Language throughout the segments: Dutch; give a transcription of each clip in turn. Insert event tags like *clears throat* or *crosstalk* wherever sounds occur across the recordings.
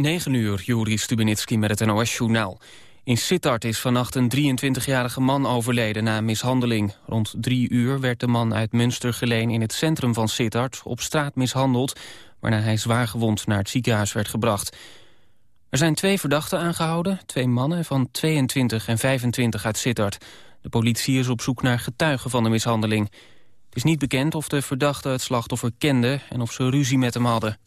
9 uur, Juri Stubenitski met het NOS-journaal. In Sittard is vannacht een 23-jarige man overleden na mishandeling. Rond drie uur werd de man uit Münster geleen in het centrum van Sittard... op straat mishandeld, waarna hij zwaargewond naar het ziekenhuis werd gebracht. Er zijn twee verdachten aangehouden, twee mannen van 22 en 25 uit Sittard. De politie is op zoek naar getuigen van de mishandeling. Het is niet bekend of de verdachten het slachtoffer kenden en of ze ruzie met hem hadden.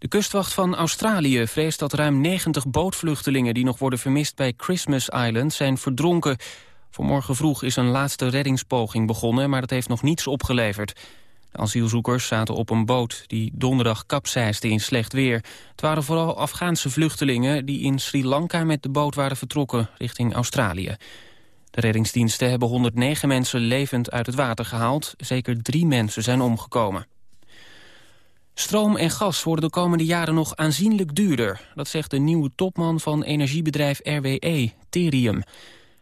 De kustwacht van Australië vreest dat ruim 90 bootvluchtelingen... die nog worden vermist bij Christmas Island zijn verdronken. Vanmorgen vroeg is een laatste reddingspoging begonnen... maar dat heeft nog niets opgeleverd. De asielzoekers zaten op een boot die donderdag kapseisde in slecht weer. Het waren vooral Afghaanse vluchtelingen... die in Sri Lanka met de boot waren vertrokken richting Australië. De reddingsdiensten hebben 109 mensen levend uit het water gehaald. Zeker drie mensen zijn omgekomen. Stroom en gas worden de komende jaren nog aanzienlijk duurder. Dat zegt de nieuwe topman van energiebedrijf RWE, Terium.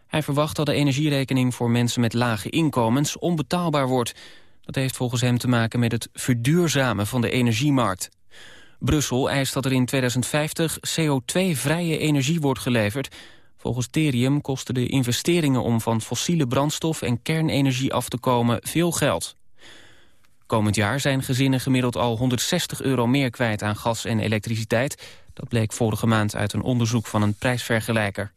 Hij verwacht dat de energierekening voor mensen met lage inkomens onbetaalbaar wordt. Dat heeft volgens hem te maken met het verduurzamen van de energiemarkt. Brussel eist dat er in 2050 CO2-vrije energie wordt geleverd. Volgens Terium kosten de investeringen om van fossiele brandstof en kernenergie af te komen veel geld. Komend jaar zijn gezinnen gemiddeld al 160 euro meer kwijt aan gas en elektriciteit. Dat bleek vorige maand uit een onderzoek van een prijsvergelijker.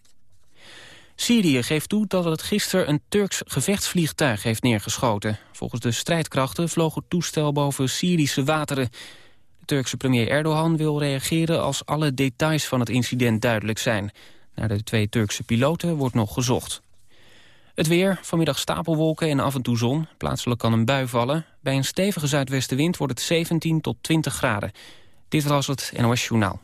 Syrië geeft toe dat het gisteren een Turks gevechtsvliegtuig heeft neergeschoten. Volgens de strijdkrachten vloog het toestel boven Syrische wateren. De Turkse premier Erdogan wil reageren als alle details van het incident duidelijk zijn. Naar de twee Turkse piloten wordt nog gezocht. Het weer, vanmiddag stapelwolken en af en toe zon. Plaatselijk kan een bui vallen. Bij een stevige zuidwestenwind wordt het 17 tot 20 graden. Dit was het NOS Journaal.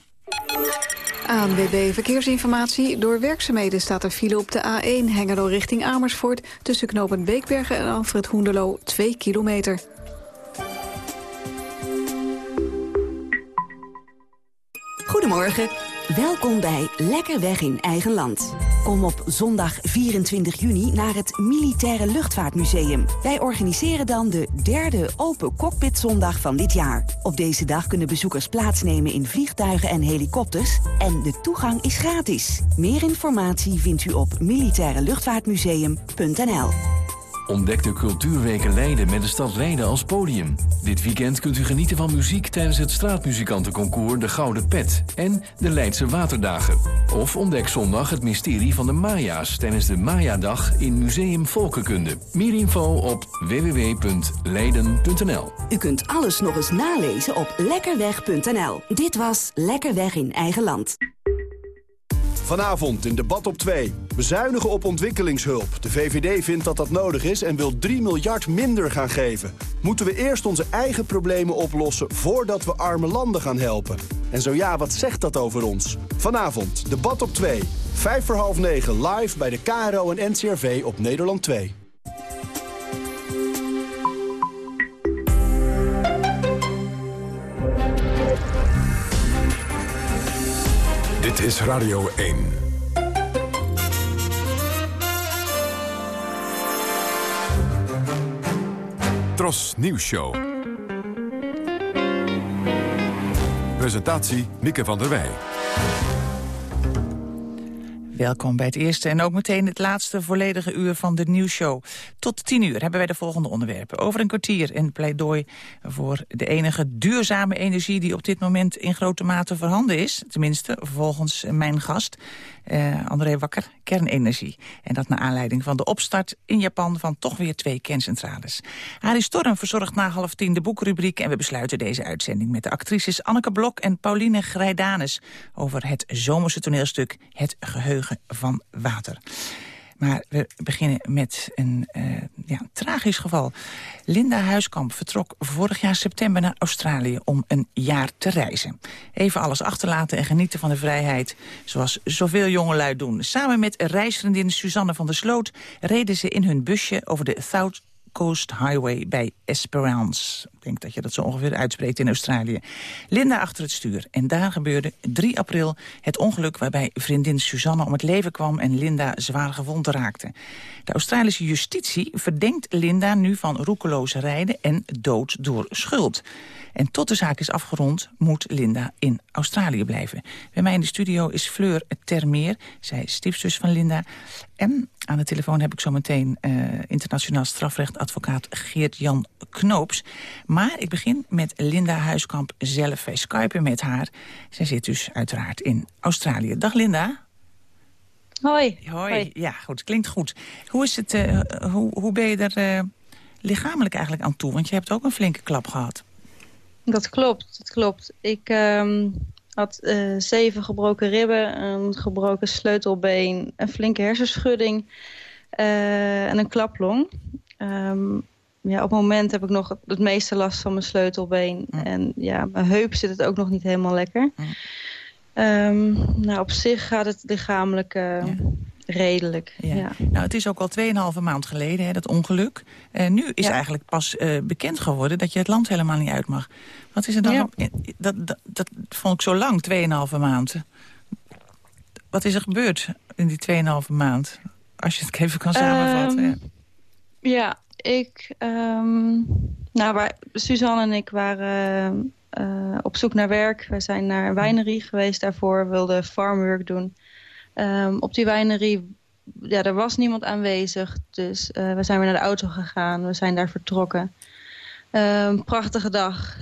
ANWB Verkeersinformatie. Door werkzaamheden staat er file op de A1 Hengelo richting Amersfoort... tussen knooppunt Beekbergen en Alfred Hoenderlo 2 kilometer. Goedemorgen. Welkom bij Lekker Weg in Eigen Land. Kom op zondag 24 juni naar het Militaire Luchtvaartmuseum. Wij organiseren dan de derde Open Cockpit Zondag van dit jaar. Op deze dag kunnen bezoekers plaatsnemen in vliegtuigen en helikopters... en de toegang is gratis. Meer informatie vindt u op militaireluchtvaartmuseum.nl. Ontdek de Cultuurweken Leiden met de stad Leiden als podium. Dit weekend kunt u genieten van muziek tijdens het straatmuzikantenconcours De Gouden Pet en de Leidse Waterdagen. Of ontdek zondag het mysterie van de Maya's tijdens de Maya-dag in Museum Volkenkunde. Meer info op www.leiden.nl. U kunt alles nog eens nalezen op lekkerweg.nl. Dit was Lekkerweg in eigen land. Vanavond in debat op 2. Bezuinigen op ontwikkelingshulp. De VVD vindt dat dat nodig is en wil 3 miljard minder gaan geven. Moeten we eerst onze eigen problemen oplossen voordat we arme landen gaan helpen? En zo ja, wat zegt dat over ons? Vanavond, debat op 2. Vijf voor half negen live bij de KRO en NCRV op Nederland 2. Dit is Radio 1. Tros Nieuws Show. Presentatie Mieke van der Wij. Welkom bij het eerste en ook meteen het laatste volledige uur van de nieuwsshow. Tot tien uur hebben wij de volgende onderwerpen. Over een kwartier een pleidooi voor de enige duurzame energie... die op dit moment in grote mate voorhanden is. Tenminste, volgens mijn gast, uh, André Wakker, kernenergie. En dat naar aanleiding van de opstart in Japan van toch weer twee kerncentrales. Arie Storm verzorgt na half tien de boekrubriek... en we besluiten deze uitzending met de actrices Anneke Blok en Pauline Grijdanus... over het zomerse toneelstuk Het Geheugen van Water. Maar we beginnen met een uh, ja, tragisch geval. Linda Huiskamp vertrok vorig jaar september naar Australië om een jaar te reizen. Even alles achterlaten en genieten van de vrijheid, zoals zoveel jongelui doen. Samen met reisvriendin Suzanne van der Sloot reden ze in hun busje over de South Coast Highway bij Esperance. Denk dat je dat zo ongeveer uitspreekt in Australië. Linda achter het stuur. En daar gebeurde 3 april het ongeluk waarbij vriendin Suzanne om het leven kwam... en Linda zwaar gewond raakte. De Australische justitie verdenkt Linda nu van roekeloos rijden en dood door schuld. En tot de zaak is afgerond moet Linda in Australië blijven. Bij mij in de studio is Fleur Termeer. Zij is stiefzus van Linda. En aan de telefoon heb ik zo meteen uh, internationaal strafrechtadvocaat Geert-Jan Knoops. Maar ik begin met Linda Huiskamp zelf. Wij skypen met haar. Zij zit dus uiteraard in Australië. Dag Linda. Hoi. Hoi. Ja, goed. Klinkt goed. Hoe, is het, uh, hoe, hoe ben je er uh, lichamelijk eigenlijk aan toe? Want je hebt ook een flinke klap gehad. Dat klopt, dat klopt. Ik um, had uh, zeven gebroken ribben, een gebroken sleutelbeen, een flinke hersenschudding en een klaplong. Um, ja, op het moment heb ik nog het, meeste last van mijn sleutelbeen. Mm. En ja, mijn heup zit het ook nog niet helemaal lekker. Mm. Um, nou, op zich gaat het lichamelijk uh, ja. redelijk. Ja. ja. Nou, het is ook al 2,5 maand geleden, hè, dat ongeluk. Uh, nu is ja. eigenlijk pas uh, bekend geworden dat je het land helemaal niet uit mag. Wat is er dan? Op, dat, dat, dat vond ik zo lang, 2,5 maand. Wat is er gebeurd in die 2,5 maand? Als je het even kan samenvatten. Um, ja, ik... Um, nou, waar, Suzanne en ik waren uh, op zoek naar werk. Wij zijn naar een wijnerie geweest daarvoor. wilden farmwork doen. Um, op die wijnerie, ja, er was niemand aanwezig. Dus uh, we zijn weer naar de auto gegaan. We zijn daar vertrokken. Um, prachtige dag.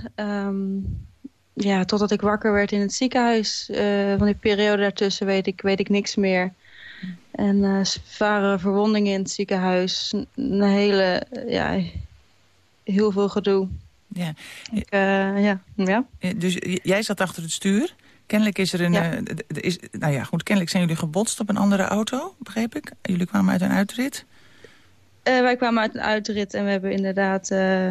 Ja, totdat ik wakker werd in het ziekenhuis. Uh, van die periode daartussen weet ik, weet ik niks meer. En uh, zware verwondingen in het ziekenhuis. Een hele, ja, heel veel gedoe. Ja. Ik, uh, ja. ja. Dus jij zat achter het stuur. Kennelijk is er een... Ja. Uh, is, nou ja, goed, kennelijk zijn jullie gebotst op een andere auto, begreep ik. Jullie kwamen uit een uitrit. Uh, wij kwamen uit een uitrit en we hebben inderdaad uh,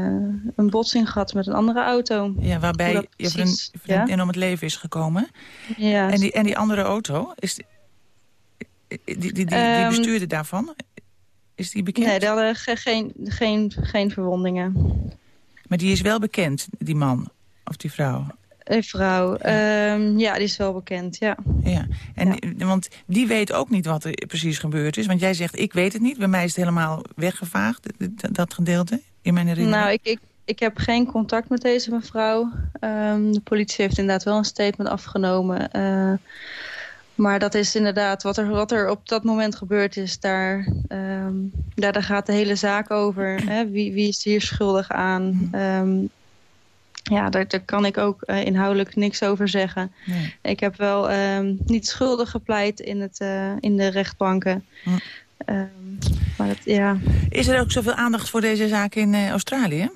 een botsing gehad met een andere auto. Ja, waarbij je vriend, vriendin ja? om het leven is gekomen. Ja. En die, en die andere auto, is die, die, die, die, die um, bestuurde daarvan, is die bekend? Nee, die hadden ge geen, geen, geen verwondingen. Maar die is wel bekend, die man of die vrouw? Een vrouw, ja. Um, ja, die is wel bekend, ja. ja. En, ja. Want die weet ook niet wat er precies gebeurd is. Want jij zegt, ik weet het niet. Bij mij is het helemaal weggevaagd, dat gedeelte, in mijn herinnering. Nou, ik, ik, ik heb geen contact met deze mevrouw. Um, de politie heeft inderdaad wel een statement afgenomen. Uh, maar dat is inderdaad, wat er, wat er op dat moment gebeurd is, daar, um, daar, daar gaat de hele zaak over. *clears throat* Hè? Wie, wie is hier schuldig aan? Um, ja, daar, daar kan ik ook uh, inhoudelijk niks over zeggen. Nee. Ik heb wel um, niet schuldig gepleit in, het, uh, in de rechtbanken. Hm. Maar ja. Is er ook zoveel aandacht voor deze zaak in uh, Australië?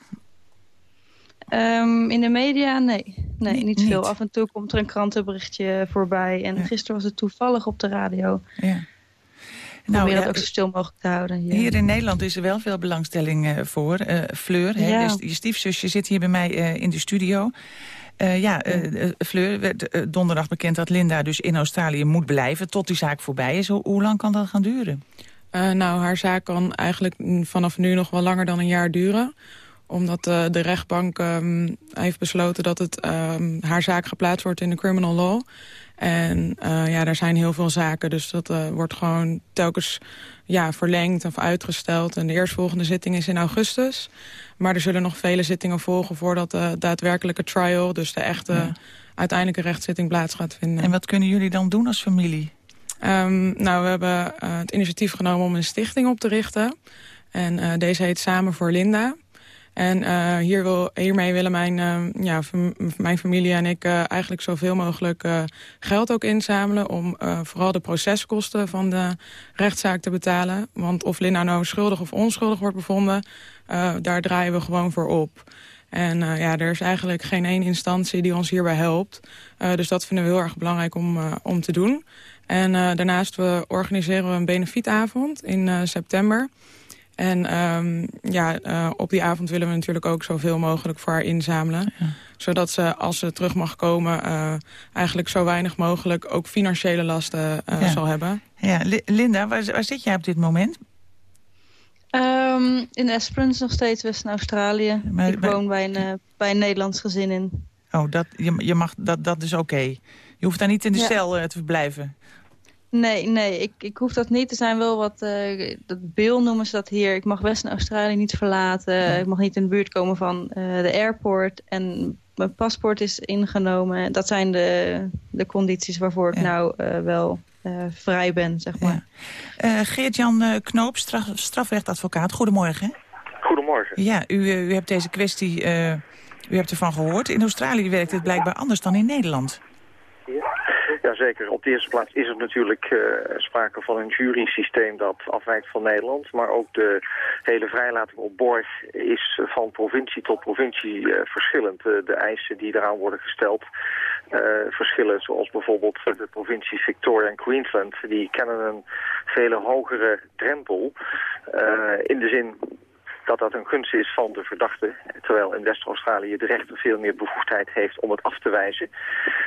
Um, in de media, nee. Nee, niet, niet, veel. Af en toe komt er een krantenberichtje voorbij. En ja. gisteren was het toevallig op de radio. Ja. Nou, Probeer dat ook zo stil mogelijk te houden. Ja. Hier in Nederland is er wel veel belangstelling uh, voor. Uh, Fleur, hè, ja. dus je stiefzusje zit hier bij mij uh, in de studio. ja, Fleur, werd donderdag bekend dat Linda dus in Australië moet blijven... tot die zaak voorbij is. Hoe, hoe lang kan dat gaan duren? nou, haar zaak kan eigenlijk vanaf nu nog wel langer dan een jaar duren omdat uh, de rechtbank um, heeft besloten dat het um, haar zaak geplaatst wordt in de criminal law. En uh, ja, er zijn heel veel zaken, dus dat uh, wordt gewoon telkens ja, verlengd of uitgesteld. En de eerstvolgende zitting is in augustus. Maar er zullen nog vele zittingen volgen voordat de daadwerkelijke trial... dus de echte ja. uiteindelijke rechtszitting plaats gaat vinden. En wat kunnen jullie dan doen als familie? Um, nou, we hebben het initiatief genomen om een stichting op te richten. En deze heet Samen voor Linda... En uh, hier wil, hiermee willen mijn, uh, ja, mijn familie en ik uh, eigenlijk zoveel mogelijk geld ook inzamelen... om vooral de proceskosten van de rechtszaak te betalen. Want of Linda nou schuldig of onschuldig wordt bevonden, daar draaien we gewoon voor op. En ja, er is eigenlijk geen één instantie die ons hierbij helpt. dus dat vinden we heel erg belangrijk om, om te doen. En daarnaast we organiseren we een benefietavond in september... En um, ja, uh, op die avond willen we natuurlijk ook zoveel mogelijk voor haar inzamelen. Ja. Zodat ze, als ze terug mag komen, uh, eigenlijk zo weinig mogelijk ook financiële lasten uh, ja. zal hebben. Ja, Linda, waar, waar zit jij op dit moment? Um, in Esperance nog steeds, West-Australië. Ik woon bij een, uh, bij een Nederlands gezin in. Oh, dat, je, je mag, dat, dat is oké. Je hoeft daar niet in de ja. cel uh, te verblijven. Nee, nee, ik, ik hoef dat niet. Er zijn wel wat, uh, dat bil noemen ze dat hier. Ik mag West-Australië niet verlaten. Ja. Ik mag niet in de buurt komen van uh, de airport. En mijn paspoort is ingenomen. Dat zijn de, de condities waarvoor ik ja. nou uh, wel vrij ben, zeg maar. Ja. Geert-Jan Knoop, straf, strafrechtadvocaat. Goedemorgen. Goedemorgen. Ja, u, u hebt deze kwestie, u hebt ervan gehoord. In Australië werkt het blijkbaar anders dan in Nederland. Jazeker. Op de eerste plaats is er natuurlijk uh, sprake van een jurysysteem dat afwijkt van Nederland. Maar ook de hele vrijlating op borg is van provincie tot provincie uh, verschillend. Uh, de eisen die eraan worden gesteld verschillen. Zoals bijvoorbeeld de provincies Victoria en Queensland. Die kennen een vele hogere drempel. in de zin dat dat een gunst is van de verdachte. Terwijl in West-Australië de rechter veel meer bevoegdheid heeft om het af te wijzen.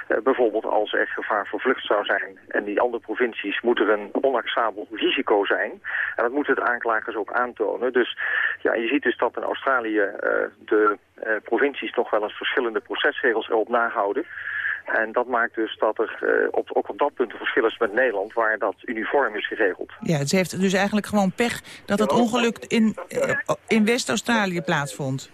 Uh, bijvoorbeeld als er gevaar voor vlucht zou zijn. En die andere provincies moet er een onacceptabel risico zijn. En dat moeten de aanklagers ook aantonen. Dus ja, je ziet dus dat in Australië uh, de uh, provincies nog wel eens verschillende procesregels erop nahouden. En dat maakt dus dat er uh, op, ook op dat punt een verschil is met Nederland, waar dat uniform is geregeld. Ja, ze heeft dus eigenlijk gewoon pech dat het ongeluk in, uh, in West-Australië plaatsvond.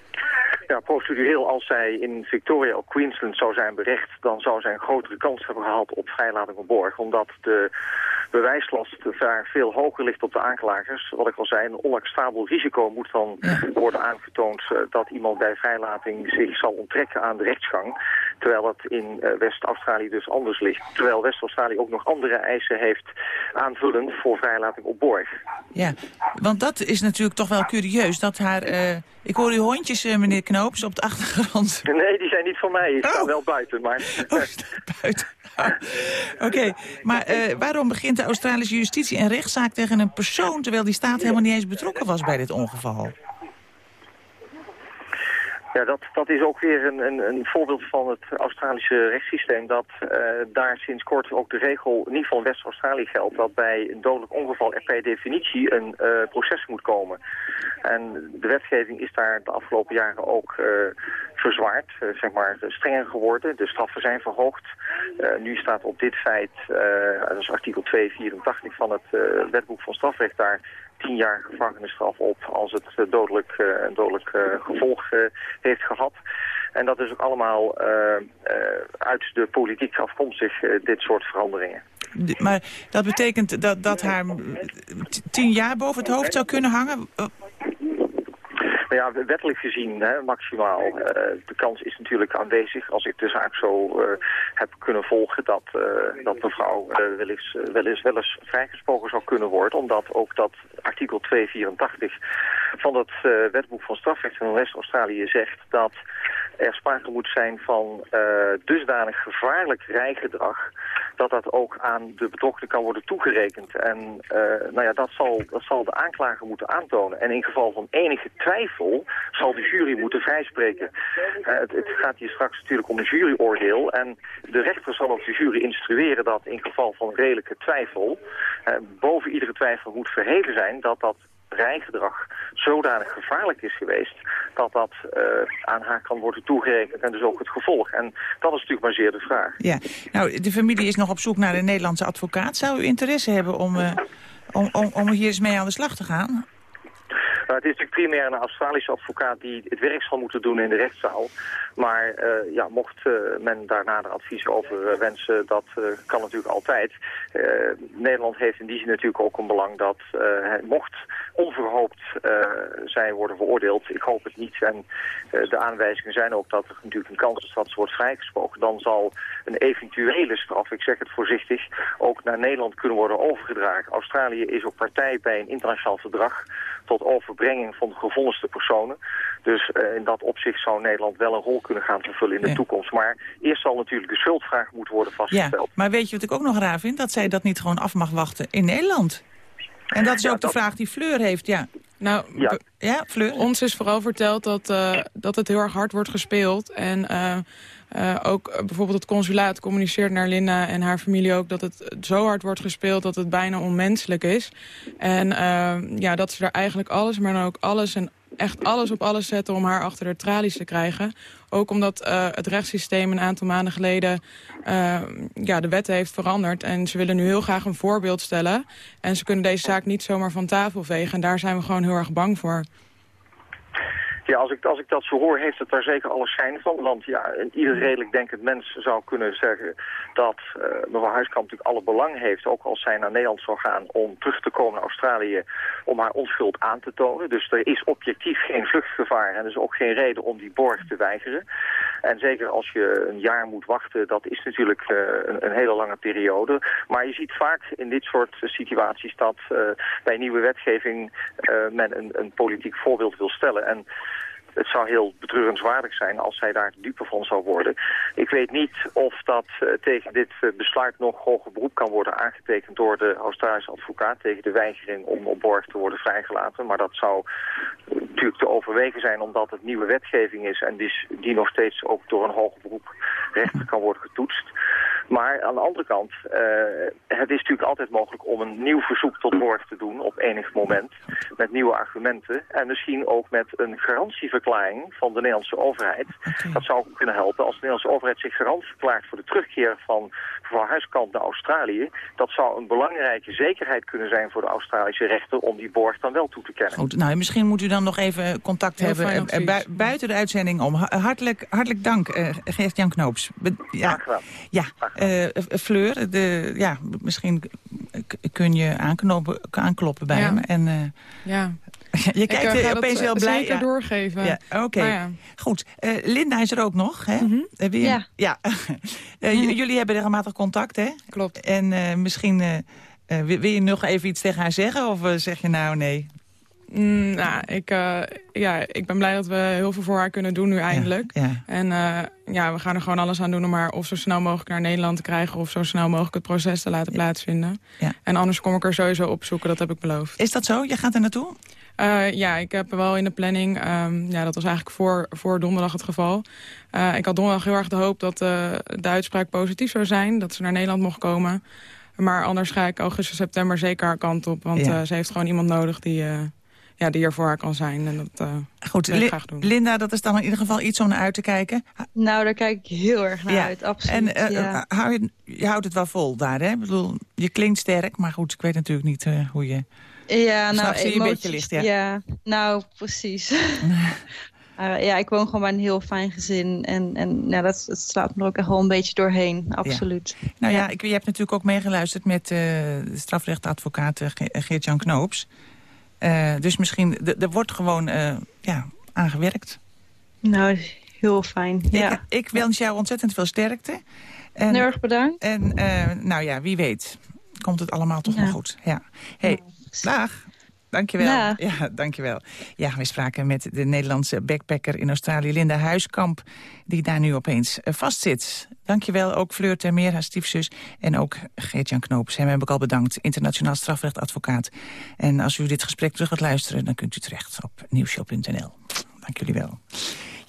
Ja, procedureel als zij in Victoria of Queensland zou zijn berecht... dan zou zij een grotere kans hebben gehad op vrijlating op borg. Omdat de bewijslast daar veel hoger ligt op de aanklagers. Wat ik al zei, een onacceptabel risico moet dan ja. worden aangetoond... Uh, dat iemand bij vrijlating zich zal onttrekken aan de rechtsgang. Terwijl dat in uh, West-Australië dus anders ligt. Terwijl West-Australië ook nog andere eisen heeft aanvullend voor vrijlating op borg. Ja, want dat is natuurlijk toch wel curieus dat haar... Uh, ik hoor uw hondjes, meneer Knoops, op de achtergrond. *laughs* Nee, die zijn niet van mij. Ik sta oh. wel buiten, maar... *laughs* Oh, buiten. Oké, okay. maar uh, waarom begint de Australische justitie een rechtszaak tegen een persoon... terwijl die staat helemaal niet eens betrokken was bij dit ongeval? Ja, dat, dat is ook weer een, een, een voorbeeld van het Australische rechtssysteem. Dat uh, daar sinds kort ook de regel, geval in West-Australië geldt... dat bij een dodelijk ongeval er per definitie een uh, proces moet komen. En de wetgeving is daar de afgelopen jaren ook uh, verzwaard, zeg maar strenger geworden. De straffen zijn verhoogd. nu staat op dit feit, dat is artikel 284 van het wetboek van strafrecht daar tien jaar gevangenisstraf op als het dodelijk, uh, een dodelijk uh, gevolg heeft gehad. En dat is ook allemaal uit de politiek afkomstig, dit soort veranderingen. Maar dat betekent dat, dat haar tien jaar boven het hoofd zou kunnen hangen? Nou ja, wettelijk gezien hè, maximaal. Uh, de kans is natuurlijk aanwezig als ik de zaak zo uh, heb kunnen volgen... dat, uh, dat mevrouw wel, eens, wel, eens, wel eens vrijgesproken zou kunnen worden. Omdat ook dat artikel 284 van het wetboek van strafrecht van West-Australië zegt... dat er sprake moet zijn van dusdanig gevaarlijk rijgedrag... dat dat ook aan de betrokkenen kan worden toegerekend. En nou ja, dat zal, dat zal de aanklager moeten aantonen. En in geval van enige twijfel zal de jury moeten vrijspreken. Uh, het, het, gaat hier straks natuurlijk om een juryoordeel. En de rechter zal ook de jury instrueren dat in geval van redelijke twijfel... Uh, boven iedere twijfel moet verheven zijn dat dat rijgedrag zodanig gevaarlijk is geweest... dat dat uh, aan haar kan worden toegerekend en dus ook het gevolg. En dat is natuurlijk maar zeer de vraag. Ja, nou, de familie is nog op zoek naar een Nederlandse advocaat. Zou u interesse hebben om, om, om hier eens mee aan de slag te gaan? Het is natuurlijk primair een Australische advocaat die het werk zal moeten doen in de rechtszaal. Maar uh, ja, mocht uh, men daar nader advies over uh, wensen, dat kan natuurlijk altijd. Nederland heeft in die zin natuurlijk ook een belang dat mocht onverhoopt zij worden veroordeeld, ik hoop het niet, en de aanwijzingen zijn ook dat er natuurlijk een kans is dat ze wordt vrijgesproken, dan zal een eventuele straf, ik zeg het voorzichtig, ook naar Nederland kunnen worden overgedragen. Australië is ook partij bij een internationaal verdrag tot overbrenging van de gevonniste personen. Dus uh, in dat opzicht zou Nederland wel een rol kunnen gaan vervullen in de ja. toekomst. Maar eerst zal natuurlijk de schuldvraag moeten worden vastgesteld. Ja, maar weet je wat ik ook nog raar vind? Dat zij dat niet gewoon af mag wachten in Nederland. En dat is ja, ook dat... de vraag die Fleur heeft, ja. Nou, ja. ja, Fleur? ons is vooral verteld dat, uh, dat het heel erg hard wordt gespeeld. En uh, ook bijvoorbeeld het consulaat communiceert naar Linda en haar familie ook... dat het zo hard wordt gespeeld dat het bijna onmenselijk is. En ja, dat ze er eigenlijk alles, maar dan ook alles en echt alles op alles zetten om haar achter de tralies te krijgen. Ook omdat uh, het rechtssysteem een aantal maanden geleden uh, ja, de wet heeft veranderd. En ze willen nu heel graag een voorbeeld stellen. En ze kunnen deze zaak niet zomaar van tafel vegen. En daar zijn we gewoon heel erg bang voor. Ja, als ik, als ik dat zo hoor, heeft het daar zeker alle schijn van. Want ja, ieder redelijk denkend mens zou kunnen zeggen dat uh, mevrouw Huiskamp natuurlijk alle belang heeft, ook als zij naar Nederland zou gaan, om terug te komen naar Australië om haar onschuld aan te tonen. Dus er is objectief geen vluchtgevaar en is ook geen reden om die borg te weigeren. En zeker als je een jaar moet wachten, dat is natuurlijk een, een, hele lange periode. Maar je ziet vaak in dit soort situaties dat uh, bij nieuwe wetgeving men een, een politiek voorbeeld wil stellen. En het zou heel betreurenswaardig zijn als zij daar dupe van zou worden. Ik weet niet of dat uh, tegen dit uh, besluit nog hoger beroep kan worden aangetekend door de Australische advocaat tegen de weigering om op borg te worden vrijgelaten. Maar dat zou natuurlijk te overwegen zijn omdat het nieuwe wetgeving is en die, die nog steeds ook door een hoger beroep rechter kan worden getoetst. Maar aan de andere kant, uh, het is natuurlijk altijd mogelijk om een nieuw verzoek tot borg te doen op enig moment. Met nieuwe argumenten en misschien ook met een garantieverklaring van de Nederlandse overheid. Okay. Dat zou kunnen helpen als de Nederlandse overheid zich garant verklaart voor de terugkeer van mevrouw Huiskamp naar Australië. Dat zou een belangrijke zekerheid kunnen zijn voor de Australische rechter om die borg dan wel toe te kennen. Goed, nou misschien moet u dan nog even contact Heel hebben fijn bu advies. buiten de uitzending om. Ha- Hartelijk, hartelijk dank, uh, Geert-Jan Knoops. Be- ja, Graag gedaan. ja uh, Fleur, de, ja, misschien kun je aanknopen, aankloppen bij Ja. hem. En, uh, Ja. *laughs* je Ik kijkt uh, uh, ga opeens heel blij. zeker doorgeven. Ja, Oké, ja. goed. Uh, Linda is er ook nog, hè? Mhm. Weer- Ja. ja. Uh, *laughs* j- jullie hebben regelmatig contact, hè? Klopt. En uh, misschien uh, uh, wil, je nog even iets tegen haar zeggen? Of uh, zeg je nou nee? Mm, nou, ik, uh, ja, ik ben blij dat we heel veel voor haar kunnen doen nu eindelijk. Ja, ja. En uh, ja, we gaan er gewoon alles aan doen om haar of zo snel mogelijk naar Nederland te krijgen... of zo snel mogelijk het proces te laten plaatsvinden. Ja. En anders kom ik er sowieso opzoeken, dat heb ik beloofd. Is dat zo? Je gaat er naartoe? Uh, ja, ik heb wel in de planning, um, ja, dat was eigenlijk voor, voor donderdag het geval. Uh, ik had donderdag heel erg de hoop dat uh, de uitspraak positief zou zijn, dat ze naar Nederland mocht komen. Maar anders ga ik augustus, september zeker haar kant op, want Ja. uh, ze heeft gewoon iemand nodig die, uh, ja, die er voor haar kan zijn. En dat uh, Goed, wil ik Li- graag doen. Linda, dat is dan in ieder geval iets om naar uit te kijken. Nou, daar kijk ik heel erg naar Ja. uit, absoluut. En uh, ja. hou je, je houdt het wel vol daar, hè? Ik bedoel, je klinkt sterk, maar goed, ik weet natuurlijk niet uh, hoe je... Ja, nou, je een emoties- beetje licht, ja. ja. nou, precies. Uh, *laughs* ja, ik woon gewoon bij een heel fijn gezin. En, en ja, dat, dat slaat me er ook echt wel een beetje doorheen, absoluut. Nou ja, ik, je hebt natuurlijk ook meegeluisterd met uh, de strafrechtadvocaat Ge- Geert-Jan Knoops. Uh, dus misschien, er wordt gewoon ja, aangewerkt. Nou, heel fijn, ja. Ik, ik wens jou ontzettend veel sterkte. En, Heel erg bedankt. En nou ja, wie weet, komt het allemaal toch nog goed. Ja. Hey, dag. Dankjewel. Dag. Ja, dankjewel. Ja, we spraken met de Nederlandse backpacker in Australië, Linda Huiskamp, die daar nu opeens eh, vastzit. Dankjewel ook Fleur Termeer, haar stiefzus, en ook Geert-Jan Knoops. Hem heb ik al bedankt, internationaal strafrechtadvocaat. En als u dit gesprek terug gaat luisteren, dan kunt u terecht op nieuwshow.nl. Dank jullie wel.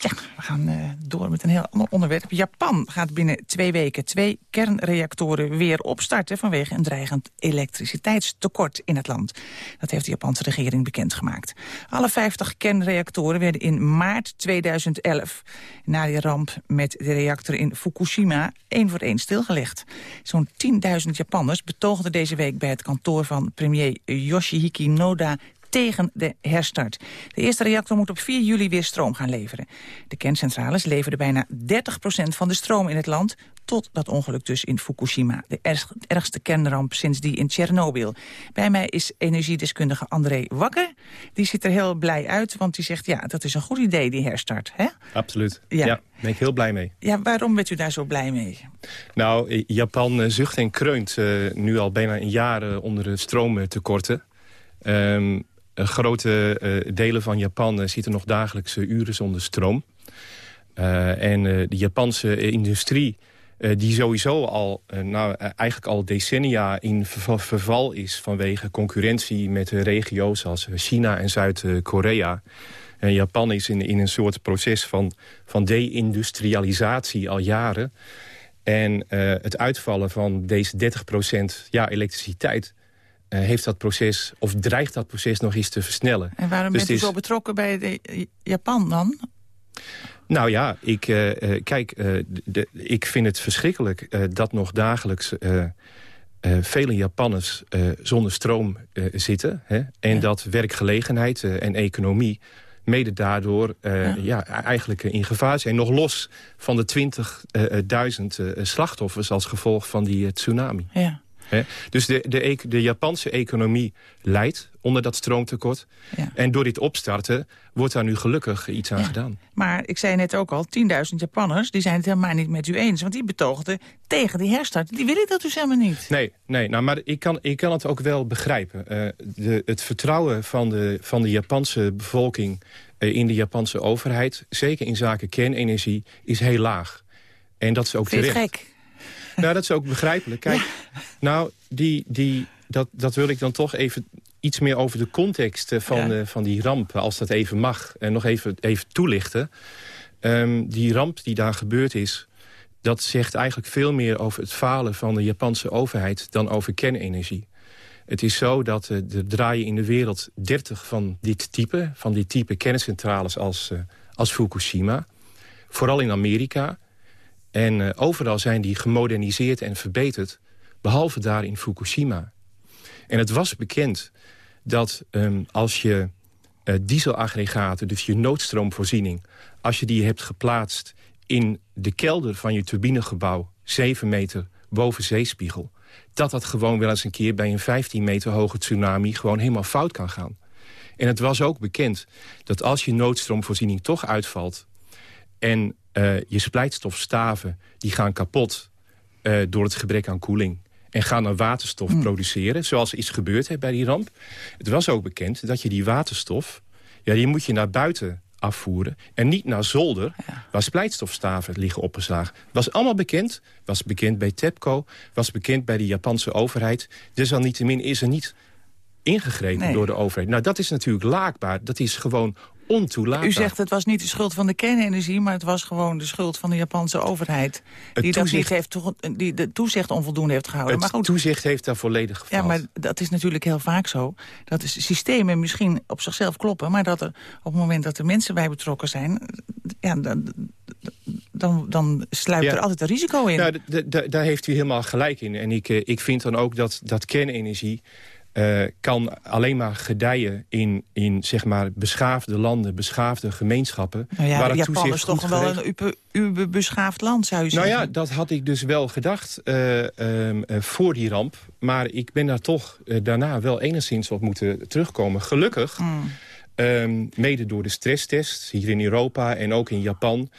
Ja, we gaan uh, door met een heel ander onderwerp. Japan gaat binnen twee weken twee kernreactoren weer opstarten... vanwege een dreigend elektriciteitstekort in het land. Dat heeft de Japanse regering bekendgemaakt. Alle 50 kernreactoren werden in maart 2011... na die ramp met de reactor in Fukushima één voor één stilgelegd. Zo'n 10.000 Japanners betoogden deze week bij het kantoor van premier Yoshihiki Noda tegen de herstart. De eerste reactor moet op 4 juli weer stroom gaan leveren. De kerncentrales leverden bijna 30% van de stroom in het land... tot dat ongeluk dus in Fukushima. De erg, ergste kernramp sinds die in Tsjernobyl. Bij mij is energiedeskundige André Wakker. Die ziet er heel blij uit, want die zegt... ja, dat is een goed idee, die herstart. Hè? Absoluut. Ja. Ja. daar ben ik heel blij mee. Ja, waarom bent u daar zo blij mee? Nou, eh, Japan eh, zucht en kreunt uh, nu al bijna een jaar onder de stroomtekorten. Um, grote uh, delen van Japan uh, zitten nog dagelijks uren zonder stroom. En de Japanse industrie, die sowieso al, nou, eigenlijk al decennia in verval, is... vanwege concurrentie met regio's als China en Zuid-Korea... En Japan is in, in een soort proces van, van deindustrialisatie al jaren. En het uitvallen van deze 30% ja, elektriciteit... Uh, heeft dat proces, of dreigt dat proces nog eens te versnellen. En waarom dus bent u is... zo betrokken bij de Japan dan? Nou ja, ik, uh, kijk, de, ik vind het verschrikkelijk dat nog dagelijks vele Japanners zonder stroom zitten. Hè, en ja. dat werkgelegenheid en economie mede daardoor ja. ja. eigenlijk in gevaar zijn. Nog los van de 20.000 slachtoffers als gevolg van die tsunami. Ja. Dus de, de, de, Japanse economie leidt onder dat stroomtekort. Ja. En door dit opstarten wordt daar nu gelukkig iets aan ja. gedaan. Maar ik zei net ook al, 10.000 Japanners die zijn het helemaal niet met u eens. Want die betoogden tegen die herstart. Die willen dat dus helemaal niet. Nee, nee nou, maar ik kan, ik kan het ook wel begrijpen. Uh, de, het vertrouwen van de, van de Japanse bevolking uh, in de Japanse overheid... zeker in zaken kernenergie, is heel laag. En dat is ook terecht. gek? Nou, dat is ook begrijpelijk. Kijk, nou, die, die, dat, dat wil ik dan toch even iets meer over de context van, ja. uh, van die ramp, als dat even mag, en nog even, even toelichten. Um, die ramp die daar gebeurd is, dat zegt eigenlijk veel meer over het falen van de Japanse overheid dan over kernenergie. Het is zo dat uh, er draaien in de wereld 30 van dit type, van dit type kerncentrales als, als Fukushima. Vooral in Amerika. En uh, overal zijn die gemoderniseerd en verbeterd, behalve daar in Fukushima. En het was bekend dat um, als je uh, dieselaggregaten, dus je noodstroomvoorziening... als je die hebt geplaatst in de kelder van je turbinegebouw... 7 meter boven zeespiegel... dat dat gewoon wel eens een keer bij een 15 meter hoge tsunami... gewoon helemaal fout kan gaan. En het was ook bekend dat als je noodstroomvoorziening toch uitvalt... en uh, je splijtstofstaven die gaan kapot uh, door het gebrek aan koeling en gaan dan waterstof mm. produceren, zoals is gebeurd hè, bij die ramp. Het was ook bekend dat je die waterstof, ja, die moet je naar buiten afvoeren. En niet naar zolder, ja. waar splijtstofstaven liggen opgeslagen. Was allemaal bekend, was bekend bij TEPCO, was bekend bij de Japanse overheid. Desalniettemin is er niet ingegrepen nee. door de overheid. Nou, dat is natuurlijk laakbaar. Dat is gewoon ontoelaatbaar. U zegt het was niet de schuld van de kernenergie... maar het was gewoon de schuld van de Japanse overheid... Het die, toezicht, dat niet heeft, die de toezicht onvoldoende heeft gehouden. Het maar goed, toezicht heeft daar volledig gefaald. Ja, maar dat is natuurlijk heel vaak zo. Dat is systemen misschien op zichzelf kloppen... maar dat er op het moment dat er mensen bij betrokken zijn... Ja, dan, dan, dan sluipt ja. er altijd een risico in. Nou, daar heeft u helemaal gelijk in. En ik, ik vind dan ook dat, dat kernenergie... Uh, kan alleen maar gedijen in, in zeg maar beschaafde landen, beschaafde gemeenschappen. Nou ja, waar het Japan is toch wel een uber, uber beschaafd land, zou je zeggen? Nou ja, dat had ik dus wel gedacht uh, um, uh, voor die ramp. Maar ik ben daar toch daarna wel enigszins op moeten terugkomen. Gelukkig, mm. um, mede door de stresstests hier in Europa en ook in Japan...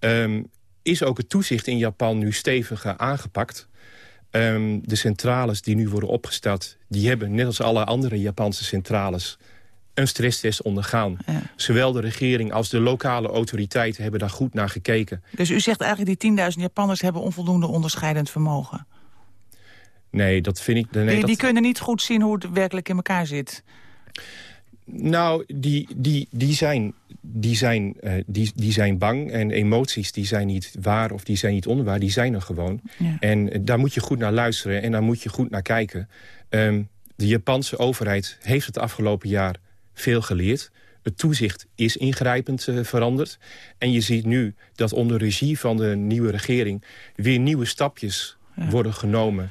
Um, is ook het toezicht in Japan nu steviger aangepakt... Um, de centrales die nu worden opgestart... die hebben, net als alle andere Japanse centrales... een stresstest ondergaan. Ja. Zowel de regering als de lokale autoriteiten hebben daar goed naar gekeken. Dus u zegt eigenlijk die 10.000 Japanners hebben onvoldoende onderscheidend vermogen? Nee, dat vind ik... Nee, die, dat... die kunnen niet goed zien hoe het werkelijk in elkaar zit? Nou, die, die, die, zijn, die, zijn, uh, die, die zijn bang en emoties die zijn niet waar of die zijn niet onwaar, die zijn er gewoon. Ja. En uh, daar moet je goed naar luisteren en daar moet je goed naar kijken. Um, de Japanse overheid heeft het afgelopen jaar veel geleerd. Het toezicht is ingrijpend uh, veranderd. En je ziet nu dat onder regie van de nieuwe regering... weer nieuwe stapjes ja. worden genomen...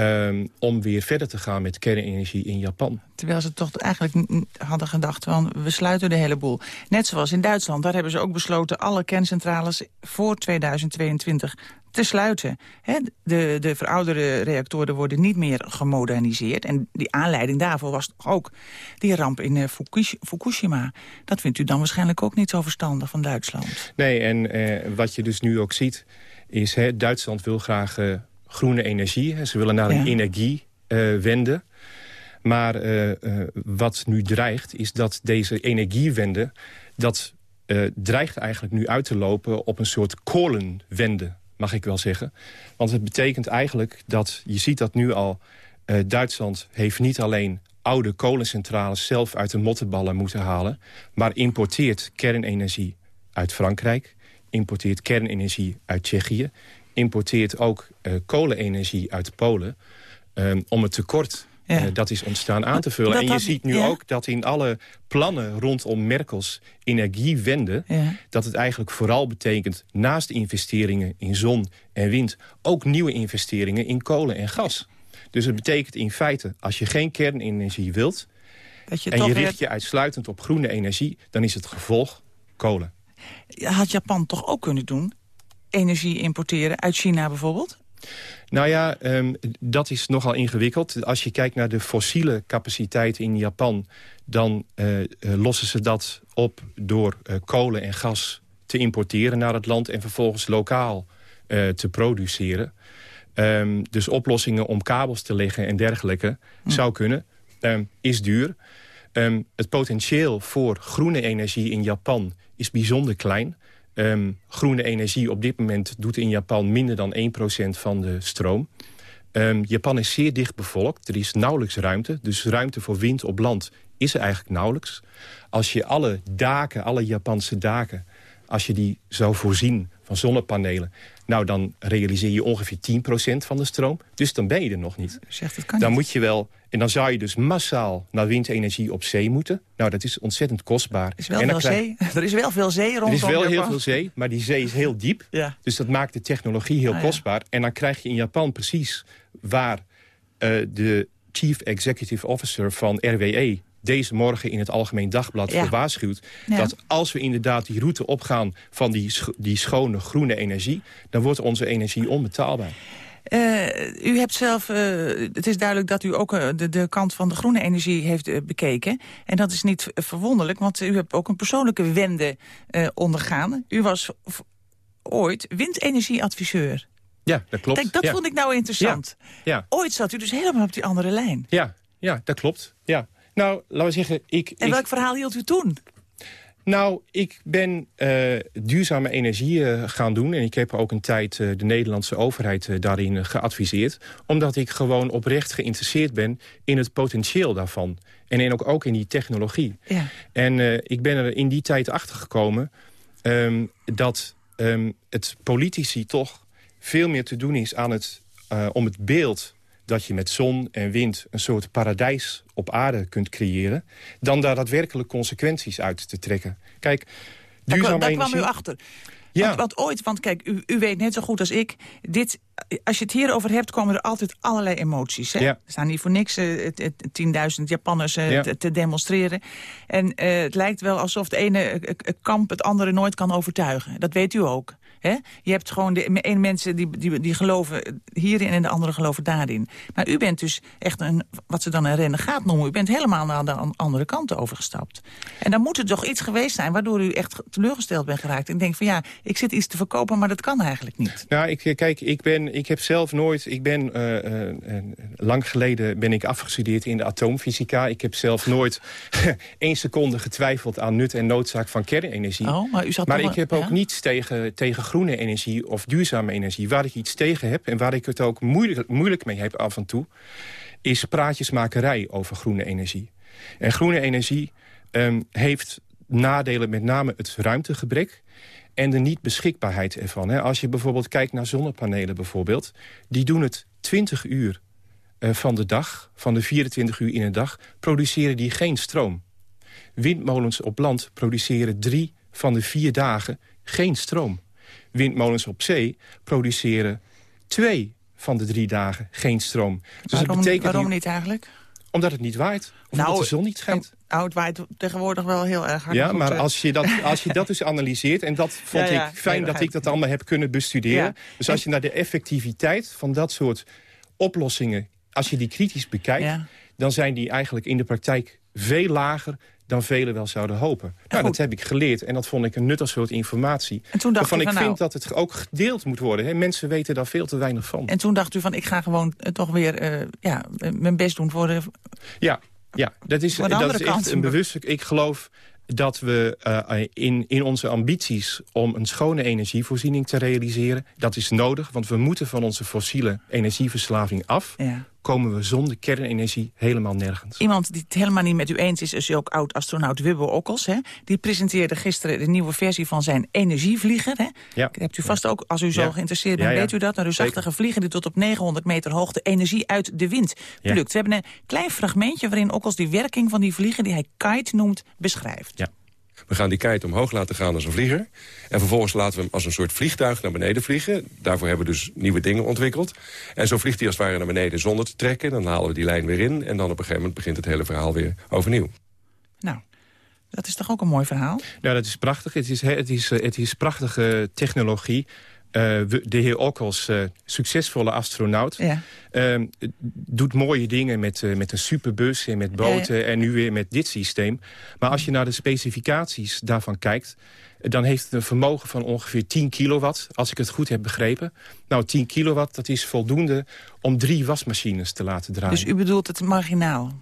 Um, om weer verder te gaan met kernenergie in Japan. Terwijl ze toch eigenlijk hadden gedacht van we sluiten de hele boel. Net zoals in Duitsland, daar hebben ze ook besloten alle kerncentrales voor 2022 te sluiten. He, de, de verouderde reactoren worden niet meer gemoderniseerd. En die aanleiding daarvoor was toch ook die ramp in uh, Fukushima. Dat vindt u dan waarschijnlijk ook niet zo verstandig van Duitsland. Nee, en uh, wat je dus nu ook ziet is... He, Duitsland wil graag... Uh, groene energie. Ze willen naar een ja. energie uh, wenden. Maar uh, uh, wat nu dreigt, is dat deze energiewende... dat dreigt eigenlijk nu uit te lopen op een soort kolenwende, mag ik wel zeggen. Want het betekent eigenlijk dat, je ziet dat nu al... Duitsland heeft niet alleen oude kolencentrales zelf uit de mottenballen moeten halen... maar importeert kernenergie uit Frankrijk, importeert kernenergie uit Tsjechië... importeert ook uh, kolenenergie uit Polen... Um, om het tekort uh, dat is ontstaan aan te vullen. en je ziet nu ook dat in alle plannen rondom Merkels energiewende... Ja. dat het eigenlijk vooral betekent naast investeringen in zon en wind... ook nieuwe investeringen in kolen en gas. Dus het betekent in feite, als je geen kernenergie wilt... Je en je richt je uitsluitend op groene energie... dan is het gevolg kolen. Had Japan toch ook kunnen doen? Energie importeren uit China bijvoorbeeld? Nou ja, um, dat is nogal ingewikkeld. Als je kijkt naar de fossiele capaciteit in Japan... dan uh, uh, lossen ze dat op door uh, kolen en gas te importeren naar het land... en vervolgens lokaal te produceren. Um, dus oplossingen om kabels te leggen en dergelijke hm. zou kunnen. Um, is duur. het potentieel voor groene energie in Japan is bijzonder klein. Um, groene energie op dit moment doet in Japan minder dan 1% van de stroom. Um, Japan is zeer dicht bevolkt. Er is nauwelijks ruimte. Dus ruimte voor wind op land is er eigenlijk nauwelijks. Als je alle daken, alle Japanse daken... als je die zou voorzien van zonnepanelen... nou, dan realiseer je ongeveer 10% van de stroom. Dus dan ben je er nog niet. Zegt, het kan dan niet. moet je wel en dan zou je dus massaal naar windenergie op zee moeten. Nou, dat is ontzettend kostbaar. Is wel, veel, zee. *laughs* Er is wel veel zee rondom Er is wel heel veel zee, maar die zee is heel diep. Ja. Dus dat maakt de technologie heel ah, kostbaar. En dan krijg je in Japan precies waar uh, de chief executive officer van RWE deze morgen in het Algemeen Dagblad ja. voor waarschuwt... dat als we inderdaad die route opgaan van die, die schone groene energie... dan wordt onze energie onbetaalbaar. Uh, u hebt zelf, uh, het is duidelijk dat u ook uh, de, de kant van de groene energie heeft bekeken. En dat is niet verwonderlijk, want u hebt ook een persoonlijke wende ondergaan. U was ooit windenergieadviseur. Ja, dat klopt. Kijk, dat vond ik nou interessant. Ja. Ooit zat u dus helemaal op die andere lijn. Ja, ja dat klopt. Ja. Nou, laten we zeggen... Ik, en welk verhaal hield u toen? Nou, ik ben uh, duurzame energie uh, gaan doen. En ik heb ook een tijd uh, de Nederlandse overheid daarin geadviseerd. Omdat ik gewoon oprecht geïnteresseerd ben in het potentieel daarvan. En in ook, ook in die technologie. Ja. En ik ben er in die tijd achter gekomen um, dat um, het politici toch veel meer te doen is aan het, om het beeld dat je met zon en wind een soort paradijs op aarde kunt creëren... dan daar daadwerkelijk consequenties uit te trekken. Kijk, duurzame daar, daar kwam u achter. Ja. Want, want, ooit, want kijk, u, u weet net zo goed als ik... Dit, als je het hierover hebt, komen er altijd allerlei emoties. Hè? Ja. Er staan hier voor niks uh, 10.000 Japanners uh, ja. te, demonstreren. En uh, het lijkt wel alsof de ene kamp het andere nooit kan overtuigen. Dat weet u ook. Hè? Je hebt gewoon de ene mensen die, die, die geloven hierin en de andere geloven daarin. Maar u bent dus echt een, wat ze dan een renegaat noemen. U bent helemaal naar de andere kant overgestapt. En dan moet er toch iets geweest zijn waardoor u echt teleurgesteld bent geraakt. En denkt van ja, ik zit iets te verkopen, maar dat kan eigenlijk niet. Nou, ik, kijk, ik, ben, ik heb zelf nooit... Ik ben uh, uh, lang geleden ben ik afgestudeerd in de atoomfysica. Ik heb zelf nooit *laughs* één seconde getwijfeld aan nut en noodzaak van kernenergie. Oh, maar u zat maar ik heb ook niets tegen, tegen groene energie of duurzame energie... waar ik iets tegen heb en waar ik het ook moeilijk, moeilijk mee heb af en toe... is praatjesmakerij over groene energie. En groene energie um, heeft nadelen met name het ruimtegebrek en de niet-beschikbaarheid ervan. Als je bijvoorbeeld kijkt naar zonnepanelen bijvoorbeeld... die doen het 20 uur uh, van de dag, van de 24 uur in een dag... produceren die geen stroom. Windmolens op land produceren drie van de vier dagen geen stroom windmolens op zee produceren twee van de drie dagen geen stroom. Dus waarom, dat betekent waarom niet eigenlijk? Omdat het niet waait. Of nou, omdat de zon niet schijnt. Nou, het waait tegenwoordig wel heel erg hard. Ja, maar als je, dat, als je dat dus *laughs* analyseert... en dat vond ik fijn dat ik dat allemaal heb kunnen bestuderen. Dus als je naar de effectiviteit van dat soort oplossingen... als je die kritisch bekijkt... dan zijn die eigenlijk in de praktijk veel lager dan velen wel zouden hopen. Nou, dat heb ik geleerd en dat vond ik een nuttig soort informatie. En toen dacht waarvan ik vind nou- dat het ook gedeeld moet worden. Hè. Mensen weten daar veel te weinig van. En toen dacht u van, ik ga gewoon uh, toch weer uh, ja, mijn best doen voor de... Ja, ja dat is, dat is echt een bewust... Ik geloof dat we uh, in, in onze ambities om een schone energievoorziening te realiseren... dat is nodig, want we moeten van onze fossiele energieverslaving af. Ja. Komen we zonder kernenergie helemaal nergens. Iemand die het helemaal niet met u eens is, is ook oud-astronaut Wubbo Okkels. Hè? Die presenteerde gisteren de nieuwe versie van zijn energievlieger. Hè? Ja. Hebt u vast ook, als u zo Ja. geïnteresseerd bent, weet u dat? Een reusachtige vlieger die tot op 900 meter hoogte energie uit de wind plukt. We hebben een klein fragmentje waarin Okkels die werking van die vlieger, die hij kite noemt, beschrijft. Ja. We gaan die kite omhoog laten gaan als een vlieger. En vervolgens laten we hem als een soort vliegtuig naar beneden vliegen. Daarvoor hebben we dus nieuwe dingen ontwikkeld. En zo vliegt hij als het ware naar beneden zonder te trekken. Dan halen we die lijn weer in. En dan op een gegeven moment begint het hele verhaal weer overnieuw. Nou, dat is toch ook een mooi verhaal? Nou, dat is prachtig. Het is, het is, eh, het is prachtige technologie. Eh, de heer Okkels, eh, succesvolle astronaut... Ja. ehm, doet mooie dingen met, eh, met een superbus en met boten... en nu weer met dit systeem. Maar als je naar de specificaties daarvan kijkt... dan heeft het een vermogen van ongeveer 10 kilowatt... als ik het goed heb begrepen. Nou, 10 kilowatt, dat is voldoende om drie wasmachines te laten draaien. Dus u bedoelt het marginaal?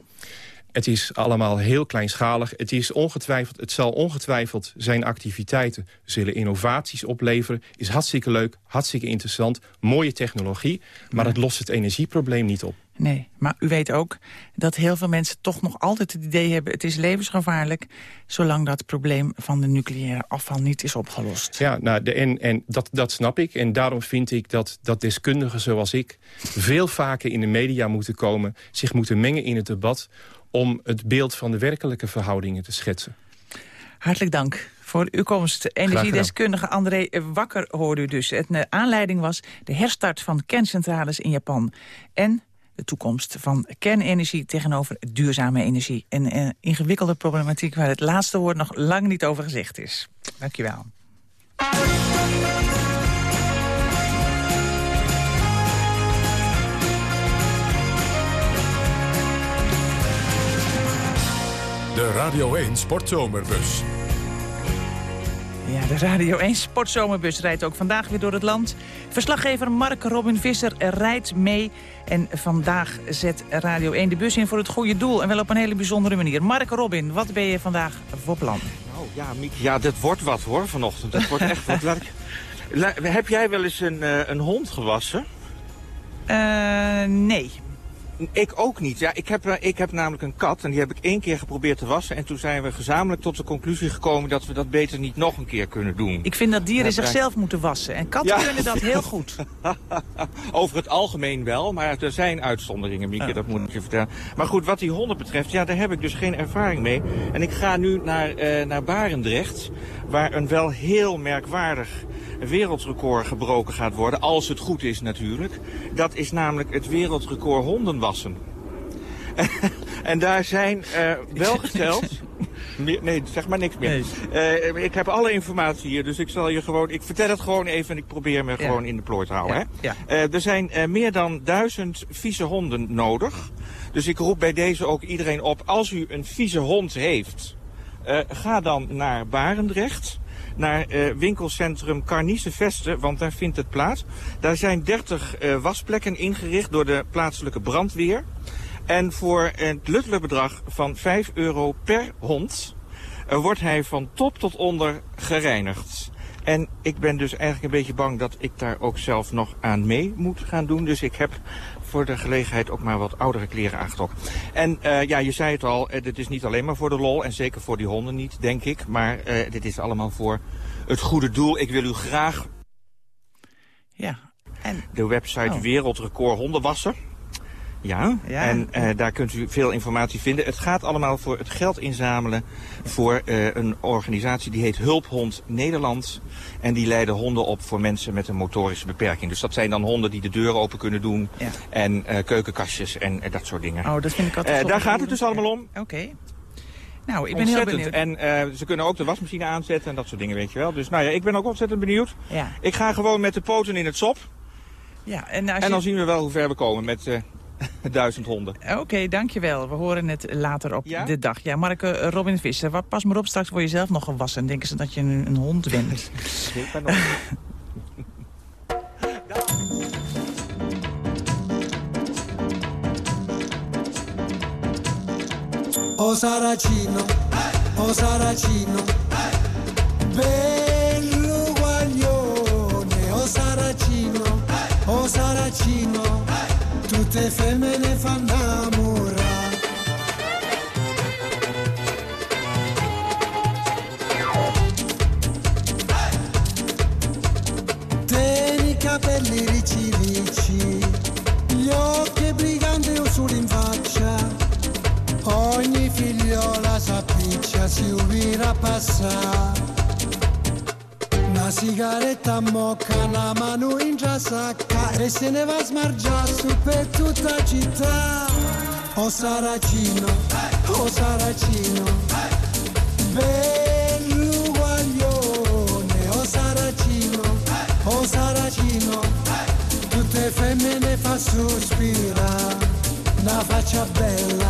Het is allemaal heel kleinschalig. Het, is ongetwijfeld, het zal ongetwijfeld zijn activiteiten zullen innovaties opleveren. Is hartstikke leuk, hartstikke interessant, mooie technologie. Maar het lost het energieprobleem niet op. Nee, maar u weet ook dat heel veel mensen toch nog altijd het idee hebben... het is levensgevaarlijk, zolang dat probleem van de nucleaire afval niet is opgelost. Ja, nou, de, en, en dat, dat snap ik. En daarom vind ik dat, dat deskundigen zoals ik... veel vaker in de media moeten komen, zich moeten mengen in het debat... om het beeld van de werkelijke verhoudingen te schetsen. Hartelijk dank voor uw komst. Energiedeskundige André Wakker hoorde u dus. Het eh, aanleiding was de herstart van kerncentrales in Japan... en de toekomst van kernenergie tegenover duurzame energie. Een eh, ingewikkelde problematiek waar het laatste woord nog lang niet over gezegd is. Dank je wel. De Radio 1 Sportzomerbus. Ja, de Radio 1 Sportzomerbus rijdt ook vandaag weer door het land. Verslaggever Mark Robin Visser rijdt mee. En vandaag zet Radio 1 de bus in voor het goede doel. En wel op een hele bijzondere manier. Mark Robin, wat ben je vandaag voor plan? Oh, ja, Miek, ja, dat wordt wat hoor vanochtend. Dat wordt echt wat. *laughs* Laat ik... La- heb jij wel eens een, eh, een hond gewassen? Eh, nee. Ik ook niet. Ja, ik, heb, eh, ik heb namelijk een kat en die heb ik één keer geprobeerd te wassen. En toen zijn we gezamenlijk tot de conclusie gekomen dat we dat beter niet nog een keer kunnen doen. Ik vind dat dieren zichzelf moeten wassen. En katten Ja. kunnen dat heel goed. *laughs* Over het algemeen wel, maar er zijn uitzonderingen, Mieke, dat moet ik je vertellen. Maar goed, wat die honden betreft, ja, daar heb ik dus geen ervaring mee. En ik ga nu naar, eh, naar Barendrecht, waar een wel heel merkwaardig wereldrecord gebroken gaat worden. Als het goed is natuurlijk. Dat is namelijk het wereldrecord hondenwassen. En daar zijn eh, wel *laughs* geteld... Nee, zeg maar niks meer. Eh, ik heb alle informatie hier, dus ik zal je gewoon... Ik vertel het gewoon even en ik probeer me Ja. gewoon in de plooi te houden. Ja, Hè? ja. Eh, er zijn meer dan duizend vieze honden nodig. Dus ik roep bij deze ook iedereen op, als u een vieze hond heeft... ga dan naar Barendrecht, naar eh, winkelcentrum Carnice Vesten, want daar vindt het plaats. Daar zijn 30 eh, wasplekken ingericht door de plaatselijke brandweer. En voor het luttele bedrag van 5 euro per hond eh, wordt hij van top tot onder gereinigd. En ik ben dus eigenlijk een beetje bang dat ik daar ook zelf nog aan mee moet gaan doen. Dus ik heb voor de gelegenheid ook maar wat oudere kleren aangetrokken. En eh, ja, je zei het al, eh, dit is niet alleen maar voor de lol. En zeker voor die honden niet, denk ik. Maar eh, dit is allemaal voor het goede doel. Ik wil u graag Ja. En, de website Oh. Wereldrecord Hondenwassen. Ja, Ja. en eh, daar kunt u veel informatie vinden. Het gaat allemaal voor het geld inzamelen voor eh, een organisatie die heet Hulphond Nederland. En die leiden honden op voor mensen met een motorische beperking. Dus dat zijn dan honden die de deuren open kunnen doen. Ja. En eh, keukenkastjes en dat soort dingen. oh, dat vind ik altijd daar gaat het dus allemaal om. Oké. Nou, ik ben heel benieuwd. En ze kunnen ook de wasmachine aanzetten en dat soort dingen, weet je wel. Dus nou ja, ik ben ook ontzettend benieuwd. Ja. Ik ga gewoon met de poten in het sop. Ja, en, als En je- dan zien we wel hoe ver we komen met eh, *laughs* duizend honden. Oké, dankjewel. We horen het later op Ja? de dag. Ja, Mark eh, Robin Visser, wat- pas maar op, straks word je zelf nog gewassen. En denken ze dat je een, een hond bent. *laughs* *laughs* Ik ben nog... O Saracino, o Saracino, bello tutte femmine fanno innamorare. Tieni i capelli ricci ricci, gli occhi briganti o in faccia, ogni figliola s'appiccia, si ubira a passare. Una sigaretta mocca, una mano in già sacca e se ne va a smargiare su per tutta la città. Oh Saracino, oh Saracino, bello guaglione, oh Saracino, oh Saracino, tutte femmine fa sospira, una faccia bella,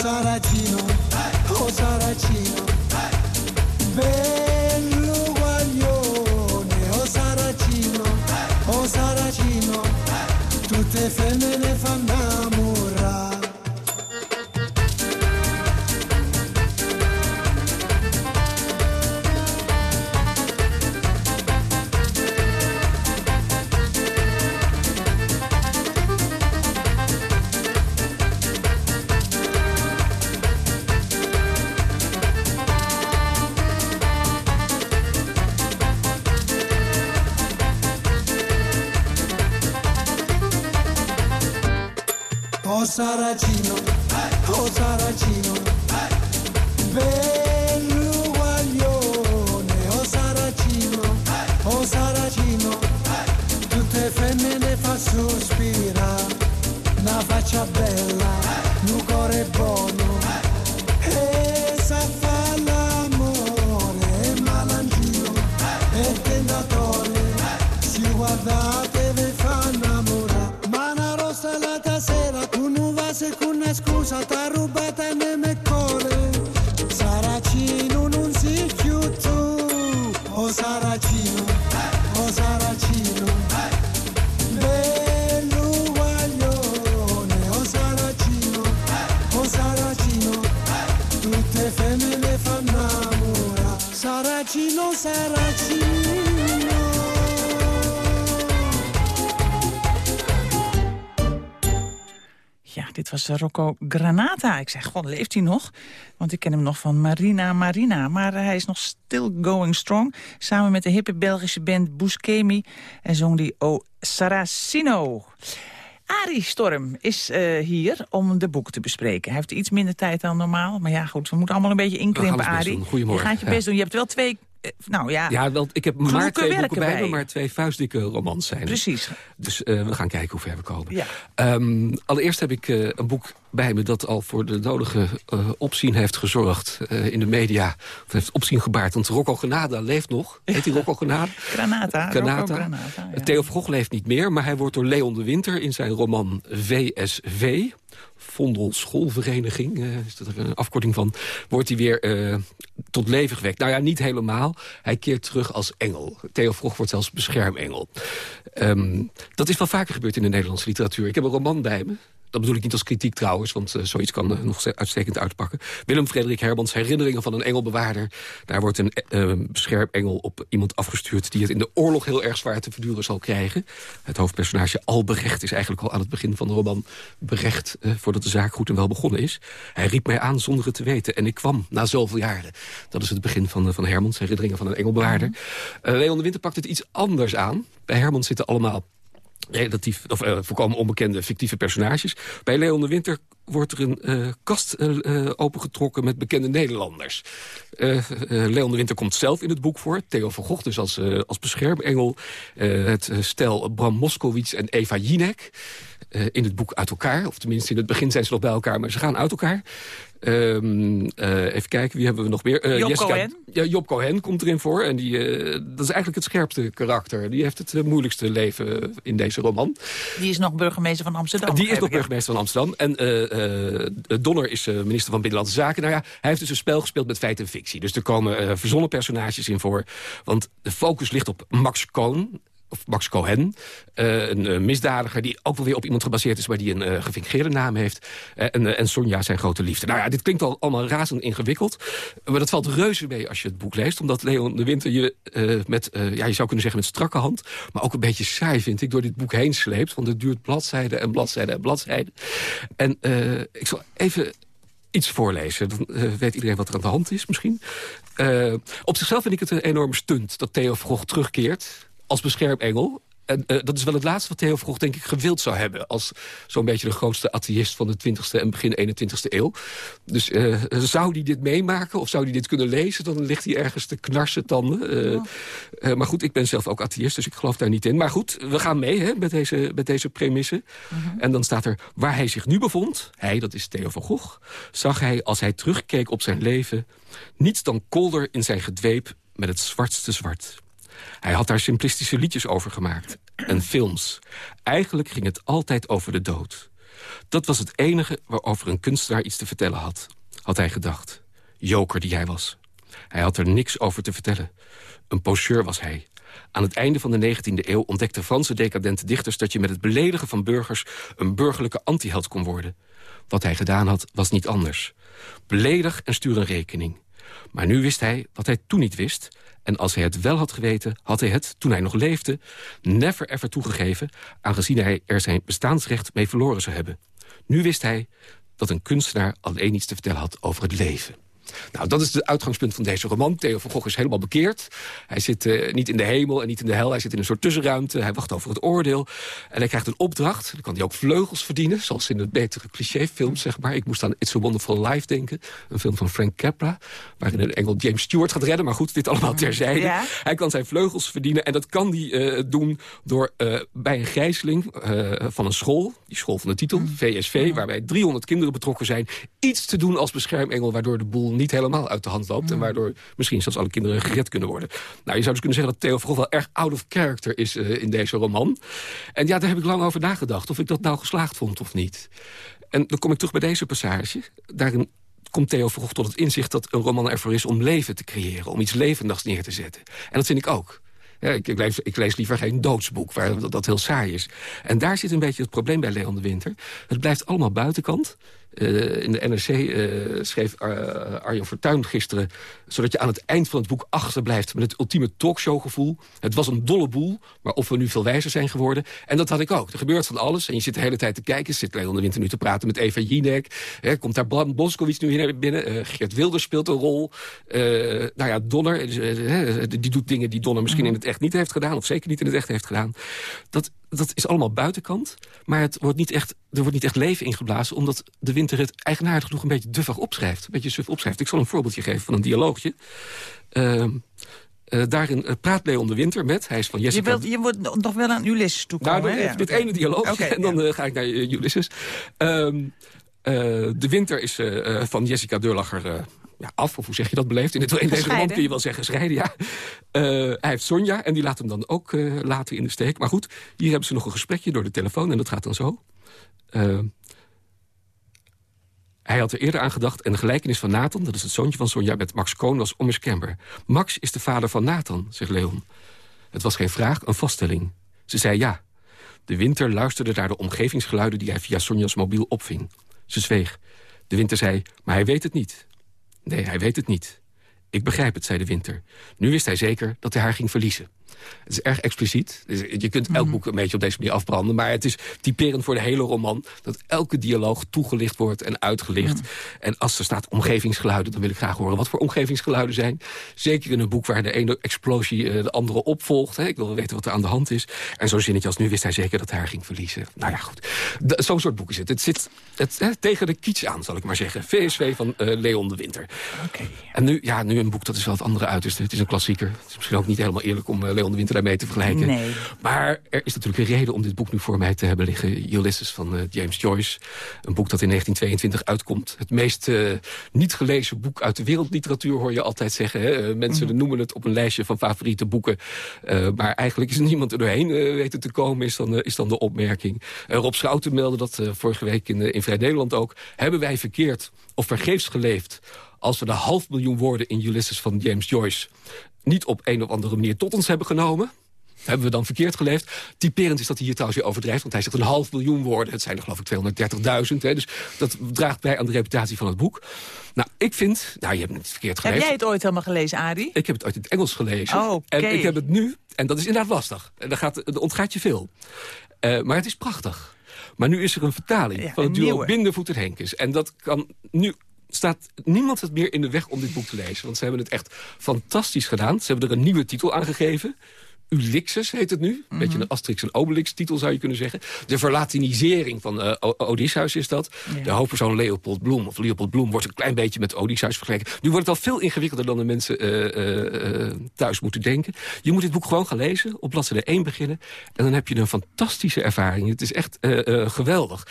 Saracino, oh Saracino, bello guaglione, oh Saracino, oh Saracino, tutte femmine fanno Rocco Granata. Ik zeg, god, leeft hij nog? Want ik ken hem nog van Marina Marina. Maar hij is nog still going strong. Samen met de hippe Belgische band Buscemi. En zong die O Saracino. Arie Storm is eh, hier om de boeken te bespreken. Hij heeft iets minder tijd dan normaal. Maar ja, goed, we moeten allemaal een beetje inkrimpen, Arie. doen. Goedemorgen. Je gaat je Ja. best doen. Je hebt wel twee... eh, nou ja, Ja, wel, ik heb maar twee boeken bij bij me, maar twee vuistdikke romans zijn. Precies. Dus eh, we gaan kijken hoe ver we komen. Ja. Ehm, allereerst heb ik eh, een boek bij me dat al voor de nodige eh, opzien heeft gezorgd in de media. Of heeft opzien gebaard, want Rocco Granada leeft nog. Heet hij Rocco Granada? Granata. Granata. Granata, ja. Theo van Gogh leeft niet meer, maar hij wordt door Leon de Winter... in zijn roman VSV, Vondel Schoolvereniging... eh, is dat er een afkorting van, wordt hij weer eh, tot leven gewekt. Nou ja, niet helemaal. Hij keert terug als engel. Theo Gogh wordt zelfs beschermengel. Ehm, dat is wel vaker gebeurd in de Nederlandse literatuur. Ik heb een roman bij me. Dat bedoel ik niet als kritiek trouwens, want eh, zoiets kan eh, nog uitstekend uitpakken. Willem Frederik Hermans, Herinneringen van een Engelbewaarder. Daar wordt een beschermengel op iemand afgestuurd... die het in de oorlog heel erg zwaar te verduren zal krijgen. Het hoofdpersonage Albrecht is eigenlijk al aan het begin van de roman berecht... voordat de zaak goed en wel begonnen is. Hij riep mij aan zonder het te weten en ik kwam na zoveel jaren. Dat is het begin van, van Hermans, Herinneringen van een Engelbewaarder. Eh, Leon de Winter pakt het iets anders aan. Bij Hermans zitten allemaal relatief, of uh, voorkomen onbekende fictieve personages. Bij Leon de Winter wordt er een uh, kast uh, opengetrokken met bekende Nederlanders. Leon de Winter komt zelf in het boek voor. Theo van Gogh dus als, als beschermengel. het stel Bram Moskowitz en Eva Jinek. in het boek uit elkaar. Of tenminste, in het begin zijn ze nog bij elkaar, maar ze gaan uit elkaar. Um, uh, even kijken, wie hebben we nog meer? Uh, Job Jessica, Cohen? Ja, Job Cohen komt erin voor. En die, uh, dat is eigenlijk het scherpste karakter. Die heeft het moeilijkste leven in deze roman. Die is nog burgemeester van Amsterdam. Die is nog burgemeester van Amsterdam. En Donner is minister van Binnenlandse Zaken. Nou ja, hij heeft dus een spel gespeeld met feit en fictie. Dus er komen verzonnen personages in voor. Want de focus ligt op Max Cohn of Max Cohen, uh, een uh, misdadiger... die ook wel weer op iemand gebaseerd is... maar die een uh, gefingeerde naam heeft. en, en Sonja, zijn grote liefde. Nou ja, dit klinkt al allemaal razend ingewikkeld. Maar dat valt reuze mee als je het boek leest. Omdat Leon de Winter je met, ja, je zou kunnen zeggen met strakke hand... maar ook een beetje saai, vind ik, door dit boek heen sleept. Want het duurt bladzijde en bladzijde en bladzijde. En ik zal even iets voorlezen. Dan weet iedereen wat er aan de hand is misschien. op zichzelf vind ik het een enorme stunt dat Theo Vroeg terugkeert als beschermengel. En uh, dat is wel het laatste wat Theo Vroeg denk ik gewild zou hebben... als zo'n beetje de grootste atheïst van de 20e en begin 21e eeuw. Dus uh, zou hij dit meemaken of zou hij dit kunnen lezen... dan ligt hij ergens te knarsen tanden. Uh, oh. maar goed, ik ben zelf ook atheïst, dus ik geloof daar niet in. Maar goed, we gaan mee hè, met, deze, met deze premisse. -huh. Mhm. En dan staat er, waar hij zich nu bevond... hij, dat is Theo van Gogh... zag hij, als hij terugkeek op zijn leven... niets dan kolder in zijn gedweep met het zwartste zwart... Hij had daar simplistische liedjes over gemaakt. En films. Eigenlijk ging het altijd over de dood. Dat was het enige waarover een kunstenaar iets te vertellen had. Had hij gedacht. Joker die hij was. Hij had er niks over te vertellen. Een poseur was hij. Aan het einde van de 19e eeuw ontdekten Franse decadente dichters... dat je met het beledigen van burgers een burgerlijke antiheld kon worden. Wat hij gedaan had, was niet anders. Beledig en stuur een rekening. Maar nu wist hij wat hij toen niet wist... En als hij het wel had geweten, had hij het, toen hij nog leefde... never ever toegegeven, aangezien hij er zijn bestaansrecht mee verloren zou hebben. Nu wist hij dat een kunstenaar alleen iets te vertellen had over het leven. Nou, dat is het uitgangspunt van deze roman. Theo van Gogh is helemaal bekeerd. Hij zit uh, niet in de hemel en niet in de hel. Hij zit in een soort tussenruimte. Hij wacht over het oordeel. En hij krijgt een opdracht. Dan kan hij ook vleugels verdienen. Zoals in de betere clichéfilms, zeg maar. Ik moest aan It's a Wonderful Life denken. Een film van Frank Capra. Waarin een engel James Stewart gaat redden. Maar goed, dit allemaal terzijde. Ja. Hij kan zijn vleugels verdienen. En dat kan hij uh, doen door uh, bij een gijzeling van een school. Die school van de titel, VSV. Waarbij 300 kinderen betrokken zijn. Iets te doen als beschermengel. Waardoor de boel niet helemaal uit de hand loopt... en mm. waardoor misschien zelfs alle kinderen gered kunnen worden. Nou, je zou dus kunnen zeggen dat Theo Vroeg wel erg out of character is uh, in deze roman. En ja, daar heb ik lang over nagedacht of ik dat nou geslaagd vond of niet. En dan kom ik terug bij deze passage. Daarin komt Theo Vroeg tot het inzicht dat een roman ervoor is om leven te creëren. Om iets levendigs neer te zetten. En dat vind ik ook. Ja, ik, ik, lees, ik, lees, liever geen doodsboek, waar dat, dat, heel saai is. En daar zit een beetje het probleem bij Leon de Winter. Het blijft allemaal buitenkant. Uh, in de NRC uh, schreef uh, Arjen Fortuyn gisteren... zodat je aan het eind van het boek achterblijft... met het ultieme talkshowgevoel. Het was een dolle boel, maar of we nu veel wijzer zijn geworden. En dat had ik ook. Er gebeurt van alles. En je zit de hele tijd te kijken. Zit Leon de Winter nu te praten met Eva Jinek. Hè, komt daar Bram Boskowitz nu binnen. Geert Wilders speelt een rol. nou ja, Donner, die doet dingen die Donner misschien in het echt niet heeft gedaan... of zeker niet in het echt heeft gedaan. Dat, dat is allemaal buitenkant. Maar het wordt niet echt, er wordt niet echt leven ingeblazen... omdat de winter het eigenaardig genoeg een beetje duffig opschrijft. Een beetje suf opschrijft. Ik zal een voorbeeldje geven van een dialoogje. Uh, uh, daarin uh, praat Leon de Winter met, hij is van Jessica... Je, wilt, je wordt nog wel aan Ulysses toekomen, Nou, even dit ene dialoog okay, en dan ja. ga ik naar Ulysses. Ehm, de Winter is van Jessica Deurlacher ja, af, of hoe zeg je dat beleefd? In, het, in deze roman kun je wel zeggen scheiden, ja. Uh, hij heeft Sonja en die laat hem dan ook uh, later in de steek. Maar goed, hier hebben ze nog een gesprekje door de telefoon en dat gaat dan zo. Uh, hij had er eerder aan gedacht en de gelijkenis van Nathan... dat is het zoontje van Sonja met Max Koon, was onmiskenbaar. Max is de vader van Nathan, zegt Leon. Het was geen vraag, een vaststelling. Ze zei ja. De winter luisterde naar de omgevingsgeluiden... die hij via Sonja's mobiel opving. Ze zweeg. De winter zei, maar hij weet het niet. Nee, hij weet het niet. Ik begrijp het, zei de winter. Nu wist hij zeker dat hij haar ging verliezen. Het is erg expliciet. Dus je kunt elk mhm. boek een beetje op deze manier afbranden. Maar het is typerend voor de hele roman... dat elke dialoog toegelicht wordt en uitgelicht. Mhm. En als er staat omgevingsgeluiden... dan wil ik graag horen wat voor omgevingsgeluiden zijn. Zeker in een boek waar de ene explosie uh, de andere opvolgt. Hè. Ik wil wel weten wat er aan de hand is. En zo'n zinnetje als nu wist hij zeker dat hij haar ging verliezen. Nou ja, goed. Zo'n soort boek is het. Het zit het, hè, tegen de kiets aan, zal ik maar zeggen. VSV van uh, Leon de Winter. Okay. En nu, ja, nu een boek dat is wel het andere uit. Dus het is een klassieker. Het is misschien ook niet helemaal eerlijk om... Uh, Leon de Winter daarmee te vergelijken. Nee. Maar er is natuurlijk een reden om dit boek nu voor mij te hebben liggen. Ulysses van uh, James Joyce. Een boek dat in 1922 uitkomt. Het meest uh, niet gelezen boek uit de wereldliteratuur hoor je altijd zeggen. Hè? mensen mm -hmm. noemen het op een lijstje van favoriete boeken. maar eigenlijk is niemand er doorheen weten te komen, is dan, is dan de opmerking. Rob Schouten meldde dat vorige week in, in Vrij Nederland ook. Hebben wij verkeerd of vergeefs geleefd als we de half miljoen woorden in Ulysses van James Joyce... niet op een of andere manier tot ons hebben genomen... Hebben we dan verkeerd geleefd? Typerend is dat hij hier trouwens weer overdrijft. Want hij zegt een half miljoen woorden. Het zijn er geloof ik 230.000. Dus dat draagt bij aan de reputatie van het boek. Nou, ik vind... Nou, je hebt het verkeerd gelezen. Heb jij het ooit helemaal gelezen, Adi? Ik heb het ooit in het Engels gelezen. Oh, okay. En ik heb het nu... En dat is inderdaad lastig. En daar, gaat, daar ontgaat je veel. Uh, maar het is prachtig. Maar nu is er een vertaling Ja, van het duo. Bindervoet en Henkes. En dat kan nu staat niemand het meer in de weg om dit boek te lezen. Want ze hebben het echt fantastisch gedaan. Ze hebben er een nieuwe titel aan gegeven. Ulixus heet het nu. Een beetje een Asterix en Obelix titel zou je kunnen zeggen. De verlatinisering van O- Odysseus is dat. De hoofdpersoon Leopold Bloem, of Leopold Bloem... wordt een klein beetje met Odysseus vergeleken. Nu wordt het al veel ingewikkelder dan de mensen eh, eh, thuis moeten denken. Je moet dit boek gewoon gaan lezen, op bladzijde 1 beginnen... en dan heb je een fantastische ervaring. Het is echt geweldig.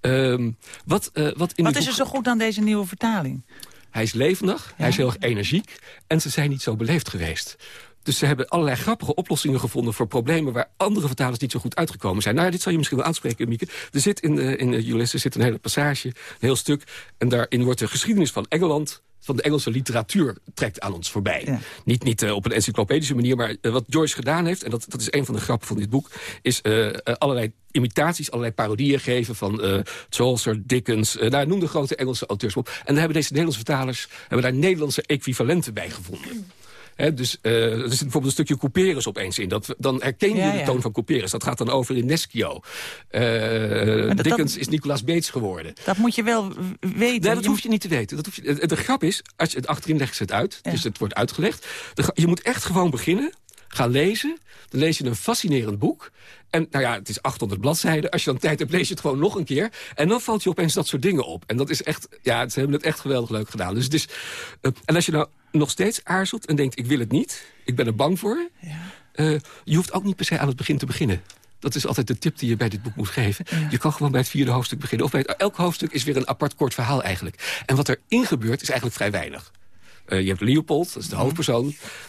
Ehm, wat, wat in Wat is er zo goed aan deze nieuwe vertaling? hij is levendig, hij is heel erg energiek... en ze zijn niet zo beleefd geweest. Dus ze hebben allerlei grappige oplossingen gevonden... voor problemen waar andere vertalers niet zo goed uitgekomen zijn. Nou ja, dit zal je misschien wel aanspreken, Mieke. Er zit in, eh, in eh, Ulysses zit een hele passage, een heel stuk... en daarin wordt de geschiedenis van Engeland van de Engelse literatuur trekt aan ons voorbij. Niet, niet eh, op een encyclopedische manier, maar wat Joyce gedaan heeft... en dat, dat is een van de grappen van dit boek... is allerlei imitaties, allerlei parodieën geven van Chaucer, Dickens... nou, noem de grote Engelse auteurs op. En daar hebben deze Nederlandse vertalers hebben daar Nederlandse equivalenten bij gevonden. Dus eh, er zit bijvoorbeeld een stukje Couperus opeens in. Dat, dan herken je Ja, de ja. toon van Couperus. Dat gaat dan over in Neschio. Dat- Dickens is Nicolaas Beets geworden. Dat moet je wel weten. Nee, dat Je hoef je niet te weten. Dat hoef je, de, de grap is, als je het achterin legt, ze het uit. Dus het wordt uitgelegd. De je moet echt gewoon beginnen. Gaan lezen. Dan lees je een fascinerend boek. En nou ja, het is 800 bladzijden. Als je dan tijd hebt, lees je het gewoon nog een keer. En dan valt je opeens dat soort dingen op. En dat is echt, ja, ze hebben het echt geweldig leuk gedaan. Dus het is, eh, en als je nou nog steeds aarzelt en denkt, ik wil het niet. Ik ben er bang voor. eh, je hoeft ook niet per se aan het begin te beginnen. Dat is altijd de tip die je bij dit boek moet geven. Je kan gewoon bij het vierde hoofdstuk beginnen. Of bij het, elk hoofdstuk is weer een apart kort verhaal eigenlijk. En wat erin gebeurt is eigenlijk vrij weinig. Eh, je hebt Leopold, dat is de hoofdpersoon.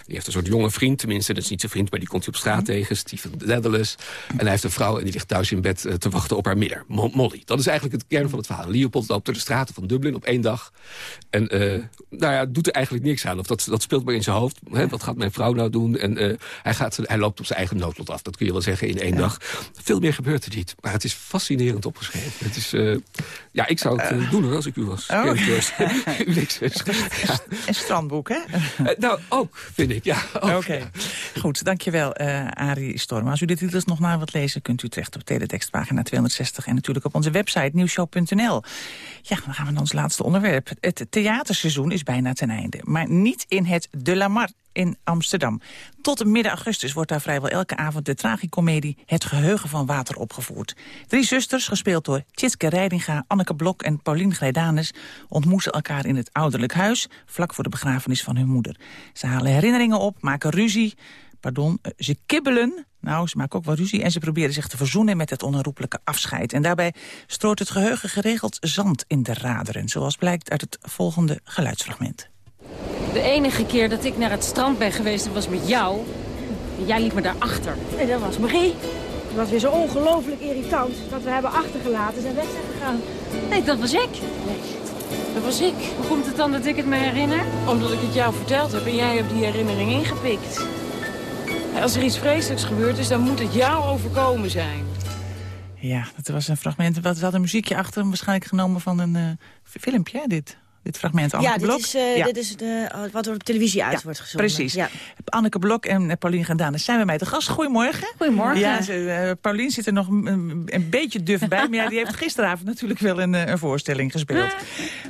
Die heeft een soort jonge vriend, tenminste, dat is niet zijn vriend... maar die komt hij op straat tegen, Stephen Dedalus. En hij heeft een vrouw en die ligt thuis in bed eh, te wachten op haar midder, Mo- Molly. Dat is eigenlijk het kern van het verhaal. Leopold loopt door de straten van Dublin op één dag. En eh, nou ja, doet er eigenlijk niks aan. Of dat, dat speelt maar in zijn hoofd. Hè, wat gaat mijn vrouw nou doen? En hij, gaat, hij loopt op zijn eigen noodlot af. Dat kun je wel zeggen in één dag. Veel meer gebeurt er niet. Maar het is fascinerend opgeschreven. Het is, ja, ik zou het doen hoor, als ik u was. Oh. *laughs* Strandboek, hè? Eh, nou, ook, vind ik. Ja. Oké. Goed, dankjewel, eh Arie Storm. Als u de titels nog na wilt lezen, kunt u terecht op teletextpagina 260... en natuurlijk op onze website nieuwshow.nl. Ja, dan gaan we naar ons laatste onderwerp. Het theaterseizoen is bijna ten einde. Maar niet in het De La Mar in Amsterdam. Tot midden augustus wordt daar vrijwel elke avond de tragicomedie Het Geheugen van Water opgevoerd. Drie zusters, gespeeld door Tjitske Reidinga, Anneke Blok en Paulien Grijdanis... ontmoeten elkaar in het ouderlijk huis, vlak voor de begrafenis van hun moeder. Ze halen herinneringen op, maken ruzie, pardon, eh, ze kibbelen... Nou, ze maken ook wel ruzie en ze proberen zich te verzoenen met het onherroepelijke afscheid. En daarbij strooit het geheugen geregeld zand in de raderen, zoals blijkt uit het volgende geluidsfragment. De enige keer dat ik naar het strand ben geweest, dat was met jou. En jij liep me daarachter. Nee, dat was Marie. Het was weer zo ongelooflijk irritant dat we hebben achtergelaten en weg zijn gegaan. Nee, dat was ik. Dat was ik. Hoe komt het dan dat ik het me herinner? Omdat ik het jou verteld heb en jij hebt die herinnering ingepikt. Als er iets vreselijks gebeurd is, dan moet het jou overkomen zijn. Ja, dat was een fragment. Wat had een muziekje achter, waarschijnlijk genomen van een eh, filmpje, hè, dit. Dit fragment, Ja, Anneke dit Blok. is, eh, Ja. dit is de, oh, wat er op televisie uit Ja, wordt gezonden. Precies. Ja. Anneke Blok en eh, Paulien Gandane zijn bij mij te gast. Goedemorgen. Goedemorgen. Ja, ze, eh, Paulien zit er nog een, een beetje duf bij. maar ja, die heeft gisteravond natuurlijk wel een, eh, een voorstelling gespeeld.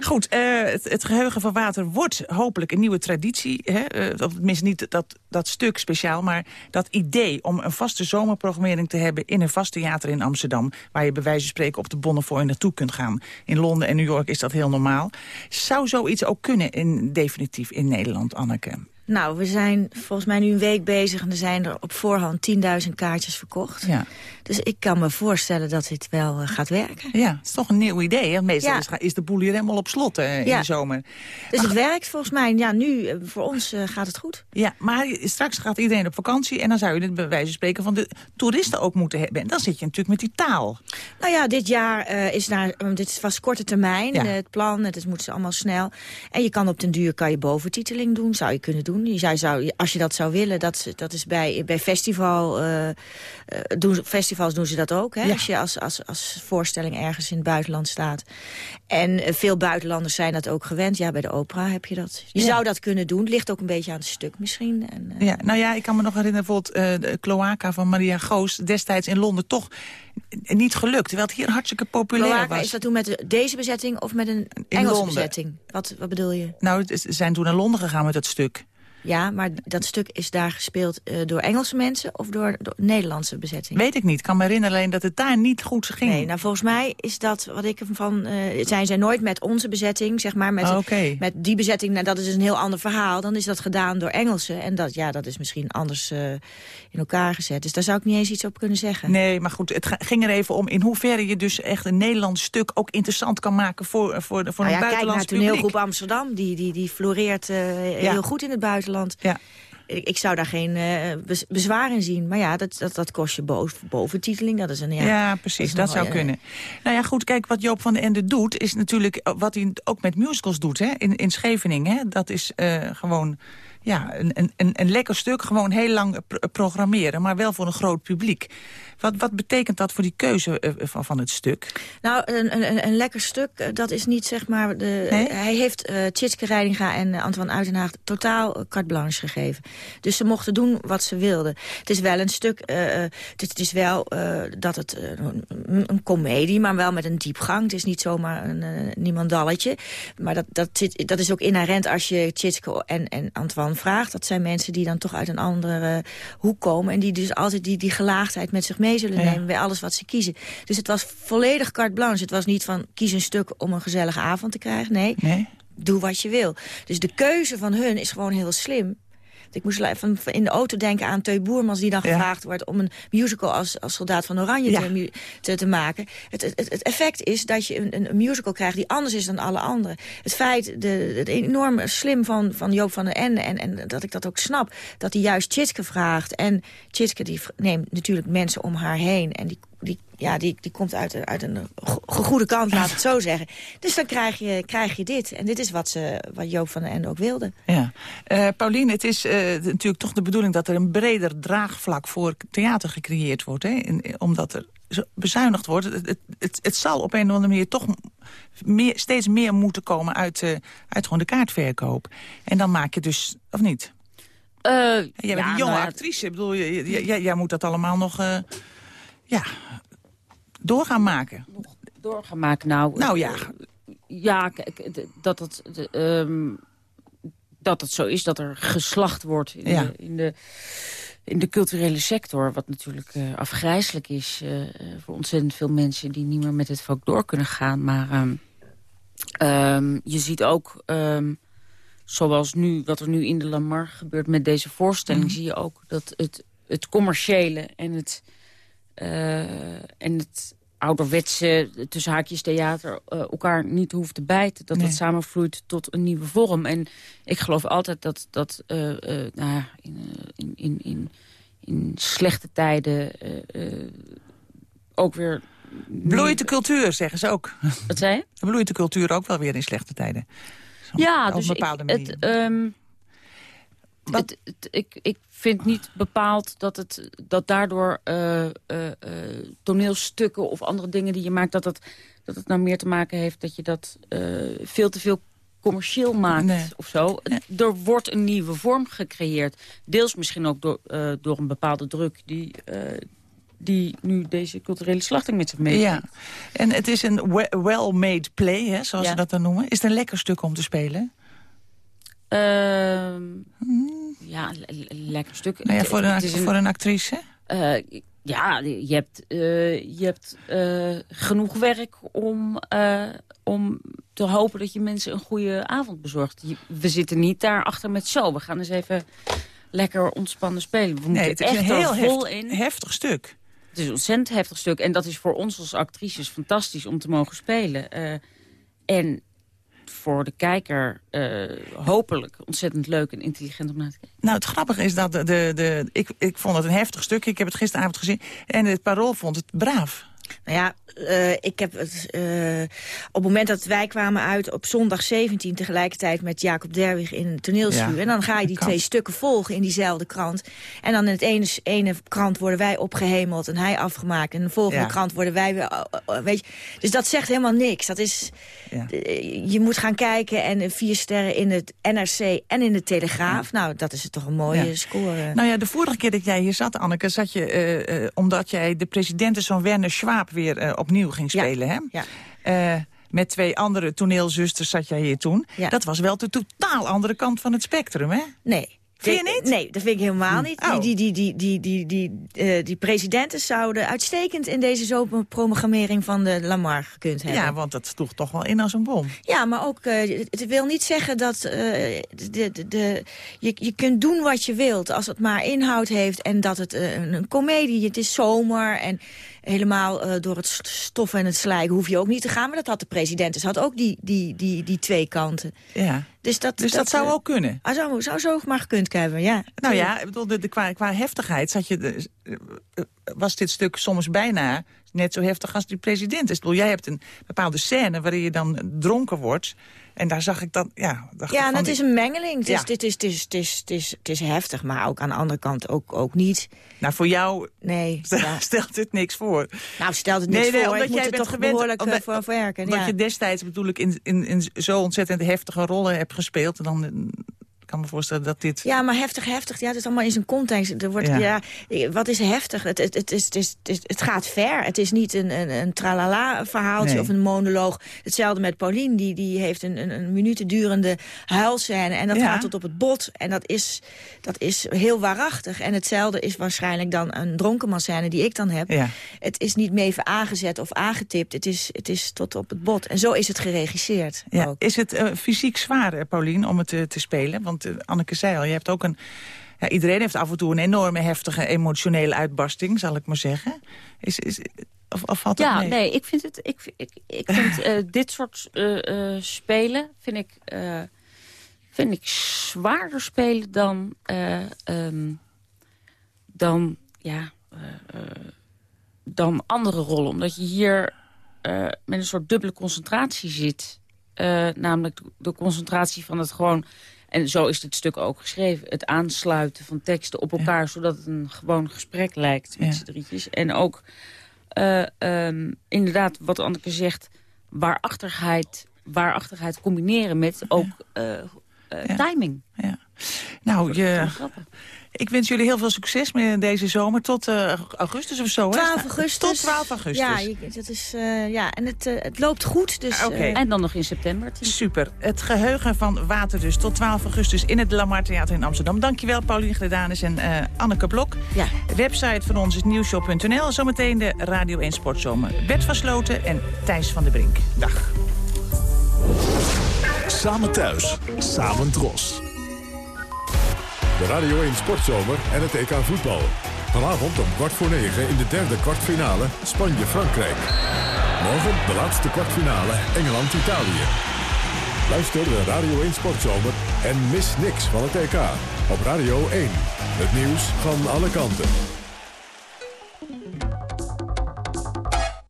Goed, eh, het, het geheugen van water wordt hopelijk een nieuwe traditie. Hè? Eh, tenminste niet dat, dat stuk speciaal, maar dat idee om een vaste zomerprogrammering te hebben in een vast theater in Amsterdam. Waar je bij wijze van spreken op de Bonnefoy naartoe kunt gaan. In Londen en New York is dat heel normaal. Zou zoiets ook kunnen in, definitief in Nederland, Anneke? Nou, we zijn volgens mij nu een week bezig en er zijn er op voorhand 10.000 kaartjes verkocht. Ja. Dus ik kan me voorstellen dat dit wel eh, gaat werken. Ja, het is toch een nieuw idee. Hè? Meestal Ja. is, is de boel hier helemaal op slot eh, in Ja. de zomer. Dus het werkt volgens mij. Ja, nu, eh, voor ons eh, gaat het goed. Ja, maar straks gaat iedereen op vakantie... en dan zou je het bij wijze van spreken van de toeristen ook moeten hebben. En dan zit je natuurlijk met die taal. Nou ja, dit jaar is naar, dit was korte termijn, Ja. het plan. Het moeten ze allemaal snel. En je kan op den duur kan je boventiteling doen, zou je kunnen doen. Je zou, zou, als je dat zou willen, dat, is- dat is bij, bij festival, eh, eh, doen, festivals doen ze dat ook. Hè? Ja. Als je als, als, als voorstelling ergens in het buitenland staat. En eh, veel buitenlanders zijn dat ook gewend. Ja, bij de opera heb je dat. Je Ja. zou dat kunnen doen. Ligt ook een beetje aan het stuk misschien. En, Ja, nou ja, ik kan me nog herinneren bijvoorbeeld de cloaca van Maria Goos... destijds in Londen toch niet gelukt. Terwijl het hier hartstikke populair Cloaca, was. is dat toen met de- deze bezetting of met een Engelse bezetting? Wat, wat bedoel je? Nou, ze zijn toen naar Londen gegaan met dat stuk. Ja, maar dat stuk is daar gespeeld eh, door Engelse mensen of door, door Nederlandse bezetting? Weet ik niet. Ik kan me herinneren alleen dat het daar niet goed ging. Nee, nou volgens mij is dat wat ik ervan... eh zijn zij nooit met onze bezetting, zeg maar, met, Ah, met die bezetting... Nou, dat is een heel ander verhaal. Dan is dat gedaan door Engelsen. En dat, ja, dat is misschien anders eh, in elkaar gezet. Dus daar zou ik niet eens iets op kunnen zeggen. Nee, maar goed, het ging er even om in hoeverre je dus echt een Nederlands stuk ook interessant kan maken voor, voor, voor Nou een ja, kijk naar buitenlands toneelgroep publiek. Amsterdam. Die, die, die floreert Ja. heel goed in het buitenland. Ja. Ik, ik zou daar geen bez- bezwaar in zien. Maar ja, dat, dat, dat kost je boven, boventiteling. Dat is een ja, Ja, precies, dat, zou wel, kunnen. Nou ja, goed, kijk, wat Joop van den Ende doet... is natuurlijk eh, wat hij ook met musicals doet, hè, in, in Scheveningen. Hè. Dat is eh, gewoon ja, een, een- een, lekker stuk, gewoon heel lang pro- programmeren... maar wel voor een groot publiek. Wat, wat betekent dat voor die keuze eh, van, van het stuk? Nou, een, een, een lekker stuk, eh, dat is niet zeg maar... De, Nee? Hij heeft eh Tjitske Reidinga en eh, Antoine Uitenhaag totaal eh, carte blanche gegeven. Dus ze mochten doen wat ze wilden. Het is wel een stuk, eh, eh, het, is- het is wel eh, dat het eh, een, een komedie, maar wel met een diepgang. Het is niet zomaar een eh, niemandalletje. Maar dat, dat, zit, dat is ook inherent als je Tjitske en, en Antoine vraagt. Dat zijn mensen die dan toch uit een andere eh, hoek komen. En die dus altijd die, die gelaagdheid met zich mee zullen Ja. nemen bij alles wat ze kiezen. Dus het was volledig carte blanche. Het was niet van kies een stuk om een gezellige avond te krijgen. Nee, Nee? doe wat je wil. Dus de keuze van hun is gewoon heel slim. Ik moest even in de auto denken aan Teu Boermans... die dan Ja. gevraagd wordt om een musical als, als Soldaat van Oranje Ja. te, te, te maken. Het, het, het effect is dat je een, een musical krijgt die anders is dan alle andere. Het feit, de, het enorm slim van, van Joop van der Ende... En, en dat ik dat ook snap, dat hij juist Tjitske vraagt. En Tjitske die neemt natuurlijk mensen om haar heen... en die, die, ja, die, die komt uit, een- uit een go- goede kant, laat het zo *laughs* zeggen. Dus dan krijg je, krijg je dit. En dit is wat, ze, wat Joop van der Ende ook wilde. Ja. Eh Paulien, het is eh, natuurlijk toch de bedoeling dat er een breder draagvlak voor theater gecreëerd wordt. Hè? In- omdat er bezuinigd wordt. Het, het, het, het zal op een of andere manier toch meer, steeds meer moeten komen uit, eh, uit gewoon de kaartverkoop. En dan maak je dus, of niet? Jij bent ja, een jonge nou ja, actrice. Ik bedoel, jij, jij- moet dat allemaal nog eh, ja, door gaan maken. door gaan maken. Nou, Nou ja. eh, ja, dat het, ehm, dat het zo is dat er geslacht wordt in, Ja. de, in, de, in de culturele sector. Wat natuurlijk eh, afgrijzelijk is eh, eh, voor ontzettend veel mensen... die niet meer met het vak door kunnen gaan. Maar ehm, ehm, je ziet ook... Zoals nu, wat er nu in de Lamar gebeurt met deze voorstelling... Mhm. zie je ook dat het, het commerciële en het, eh, en het ouderwetse tussen haakjes theater eh, elkaar niet hoeft te bijten. Dat Nee. dat samenvloeit tot een nieuwe vorm. En ik geloof altijd dat, dat eh, eh, nou ja, in, eh, in, in, in, slechte tijden eh, eh, ook weer... Bloeit de cultuur, zeggen ze ook. Wat zei je? Bloeit de cultuur ook wel weer in slechte tijden. Zo, Ja, dus ik, het, het, het- ik, ik vind niet bepaald dat, het, dat daardoor eh, eh, eh, toneelstukken of andere dingen die je maakt... dat het, dat het nou meer te maken heeft dat je dat veel te veel commercieel maakt Nee. of zo. Er wordt een nieuwe vorm gecreëerd. Deels misschien ook door, door een bepaalde druk die... die nu deze culturele slachting met zich meebrengt. Ja, en het is een we- well-made play, hè, zoals Ja. ze dat dan noemen. Is het een lekker stuk om te spelen? Ehm, ja, le- le- lekker stuk. Nou ja, voor, een, voor een actrice? Eh, ja, je hebt, eh, je hebt eh, genoeg werk om, om te hopen dat je mensen een goede avond bezorgt. We zitten niet daar achter met zo. We gaan eens even lekker ontspannen spelen. We nee, het is echt een heel vol heft, in. heftig stuk. Het is een ontzettend heftig stuk. En dat is voor ons als actrices fantastisch om te mogen spelen. En voor de kijker uh, hopelijk ontzettend leuk en intelligent om naar te kijken. Nou, het grappige is dat de, de, de, ik, ik vond het een heftig stuk. Ik heb het gisteravond gezien. En het parool vond het braaf. Nou ja, uh, ik heb het, uh, op het moment dat wij kwamen uit op zondag 17... tegelijkertijd met Jacob Derwig in een toneelschuur... Ja, en dan ga je die twee stukken volgen in diezelfde krant. En dan in het ene, ene krant worden wij opgehemeld en hij afgemaakt. En in de volgende Ja. krant worden wij weer... uh, weet je, dus dat zegt helemaal niks. Dat is, Ja. je moet gaan kijken en vier sterren in het NRC en in de Telegraaf. Nou, dat is toch een mooie score. Nou ja, de vorige keer dat jij hier zat, Anneke, zat je... eh, eh, omdat jij de presidenten van Werner Schwab weer eh, opnieuw ging spelen, hè? Ja. Eh, met twee andere toneelzusters zat jij hier toen. Ja. Dat was wel de totaal andere kant van het spectrum, hè? Nee. Vind je niet? Nee, dat vind ik helemaal niet. Oh. Die, die, die, die, die, die, die, eh, die presidenten zouden uitstekend in deze zomerprogrammering van de Lamar gekund hebben. Ja, want dat sloeg toch wel in als een bom. Ja, maar ook, het wil niet zeggen dat de, de, de, je, je kunt doen wat je wilt... als het maar inhoud heeft en dat het een, een komedie... het is zomer en helemaal eh, door het stof en het slijken hoef je ook niet te gaan. Maar dat had de president, dus had ook die, die, die, die twee kanten. Ja. Dus dat, Dus dat zou eh, ook kunnen? ah, zou, zou zo maar gekund hebben, ja. Nou ja, ik bedoel, de, de, qua, qua heftigheid zat je, de, eh, was dit stuk soms bijna net zo heftig als die president. Dus, ik bedoel, jij hebt een bepaalde scène waarin je dan dronken wordt. En daar zag ik dan, ja... Dacht Ja, en het is een mengeling. Het is, Ja. dit is, het, is, het, is, het, is, het is heftig, maar ook aan de andere kant ook, ook niet. Nou, voor jou Nee, *laughs* ja. stelt dit niks voor. Nou, stelt het niks voor. Ik moet er bent toch behoorlijk eh, omdat- voor, voor werken. Omdat ja. je destijds bedoel ik in, in, in zo ontzettend heftige rollen hebt gespeeld. Dan eh, kan me voorstellen dat dit... Ja, maar heftig, heftig. Ja, het is allemaal in zijn context. Er wordt, ja. Ja. wat is heftig? Het, het, het, is, het, is, het, gaat ver. Het is niet een, een, een tralala verhaaltje Nee. of een monoloog. Hetzelfde met Paulien. Die, die heeft een, een, een minuten durende huilscène. En dat Ja. gaat tot op het bot. En dat is, dat is heel waarachtig. En hetzelfde is waarschijnlijk dan een dronkenmanscène die ik dan heb. Ja. Het is niet mee even aangezet of aangetipt. Het is, het is tot op het bot. En zo is het geregisseerd. Ja, ook. is het eh, fysiek zwaar, eh, Paulien, om het eh, te spelen? Want eh, Anneke zei al, je hebt ook een... Ja, iedereen heeft af en toe een enorme heftige emotionele uitbarsting, zal ik maar zeggen. Is, is, of, of valt Ja, mee? nee, ik vind, het, ik, ik, ik vind eh, *laughs* dit soort eh, spelen vind ik, vind ik zwaarder spelen dan, eh, ehm, dan, ja, dan andere rollen. Omdat je hier met een soort dubbele concentratie zit. Namelijk de- de concentratie van het gewoon... En zo is het stuk ook geschreven. Het aansluiten van teksten op elkaar... zodat het een gewoon gesprek lijkt met Ja. z'n drietjes. En ook eh, ehm, inderdaad, wat Anneke zegt... waarachtigheid, waarachtigheid combineren met ook eh, timing. Ja. Nou, je, Grappig. Ik wens jullie heel veel succes met deze zomer. Tot eh, augustus of zo, hè? 12 augustus. Tot 12 augustus. Ja, dat is, eh, ja en het, eh, het loopt goed. Dus, Ah, Oké. eh, En dan nog in september. Super. Het geheugen van water dus tot 12 augustus in het Lamar Theater in Amsterdam. Dankjewel Paulien Gredanis en eh, Anneke Blok. Ja. De website van ons is nieuwshow.nl. Zometeen de Radio 1 Sportzomer. Bert van Sloten en Thijs van der Brink. Dag. Samen thuis, samen dros. Radio 1 Sportzomer en het EK voetbal. Vanavond om kwart voor negen in de derde kwartfinale Spanje-Frankrijk. Morgen de laatste kwartfinale Engeland-Italië. Luister de Radio 1 Sportzomer en mis niks van het EK. Op Radio 1. Het nieuws van alle kanten.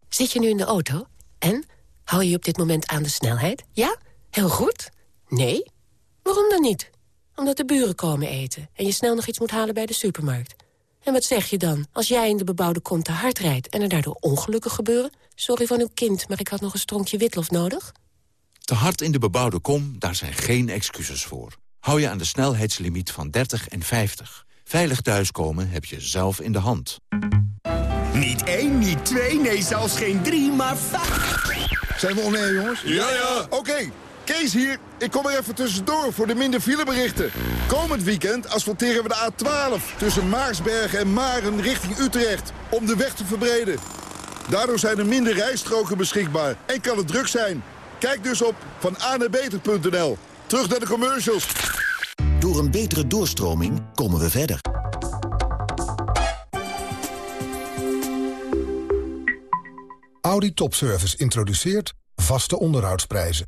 Zit je nu in de auto? En? Hou je op dit moment aan de snelheid? Ja? Heel goed? Nee? Waarom dan niet? Omdat de buren komen eten en je snel nog iets moet halen bij de supermarkt. En wat zeg je dan als jij in de bebouwde kom te hard rijdt... en er daardoor ongelukken gebeuren? Sorry van uw kind, maar ik had nog een stronkje witlof nodig. Te hard in de bebouwde kom, daar zijn geen excuses voor. Hou je aan de snelheidslimiet van 30 en 50. Veilig thuiskomen heb je zelf in de hand. Niet één, niet twee, nee, zelfs geen drie, maar vijf. Zijn we oneer, jongens? Ja, ja. Oké, Kees hier. Ik kom er even tussendoor voor de minder fileberichten. Komend weekend asfalteren we de A12 tussen Maarsbergen en Maren richting Utrecht... om de weg te verbreden. Daardoor zijn er minder rijstroken beschikbaar en kan het druk zijn. Kijk dus op vananebeter.nl. Terug naar de commercials. Door een betere doorstroming komen we verder. Audi Topservice introduceert vaste onderhoudsprijzen.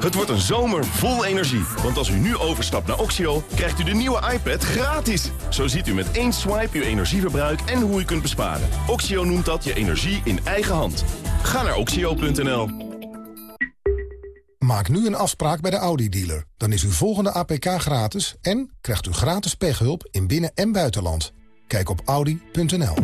Het wordt een zomer vol energie. Want als u nu overstapt naar Oxio, krijgt u de nieuwe iPad gratis. Zo ziet u met één swipe uw energieverbruik en hoe u kunt besparen. Oxio noemt dat je energie in eigen hand. Ga naar oxio.nl. Maak nu een afspraak bij de Audi-dealer. Dan is uw volgende APK gratis en krijgt u gratis pechhulp in binnen- en buitenland. Kijk op audi.nl.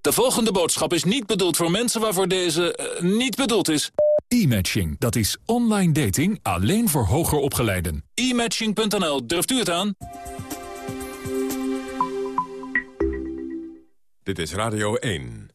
De volgende boodschap is niet bedoeld voor mensen waarvoor deze eh, niet bedoeld is. E-matching, dat is online dating alleen voor hoger opgeleiden. E-matching.nl, durft u het aan? Dit is Radio 1.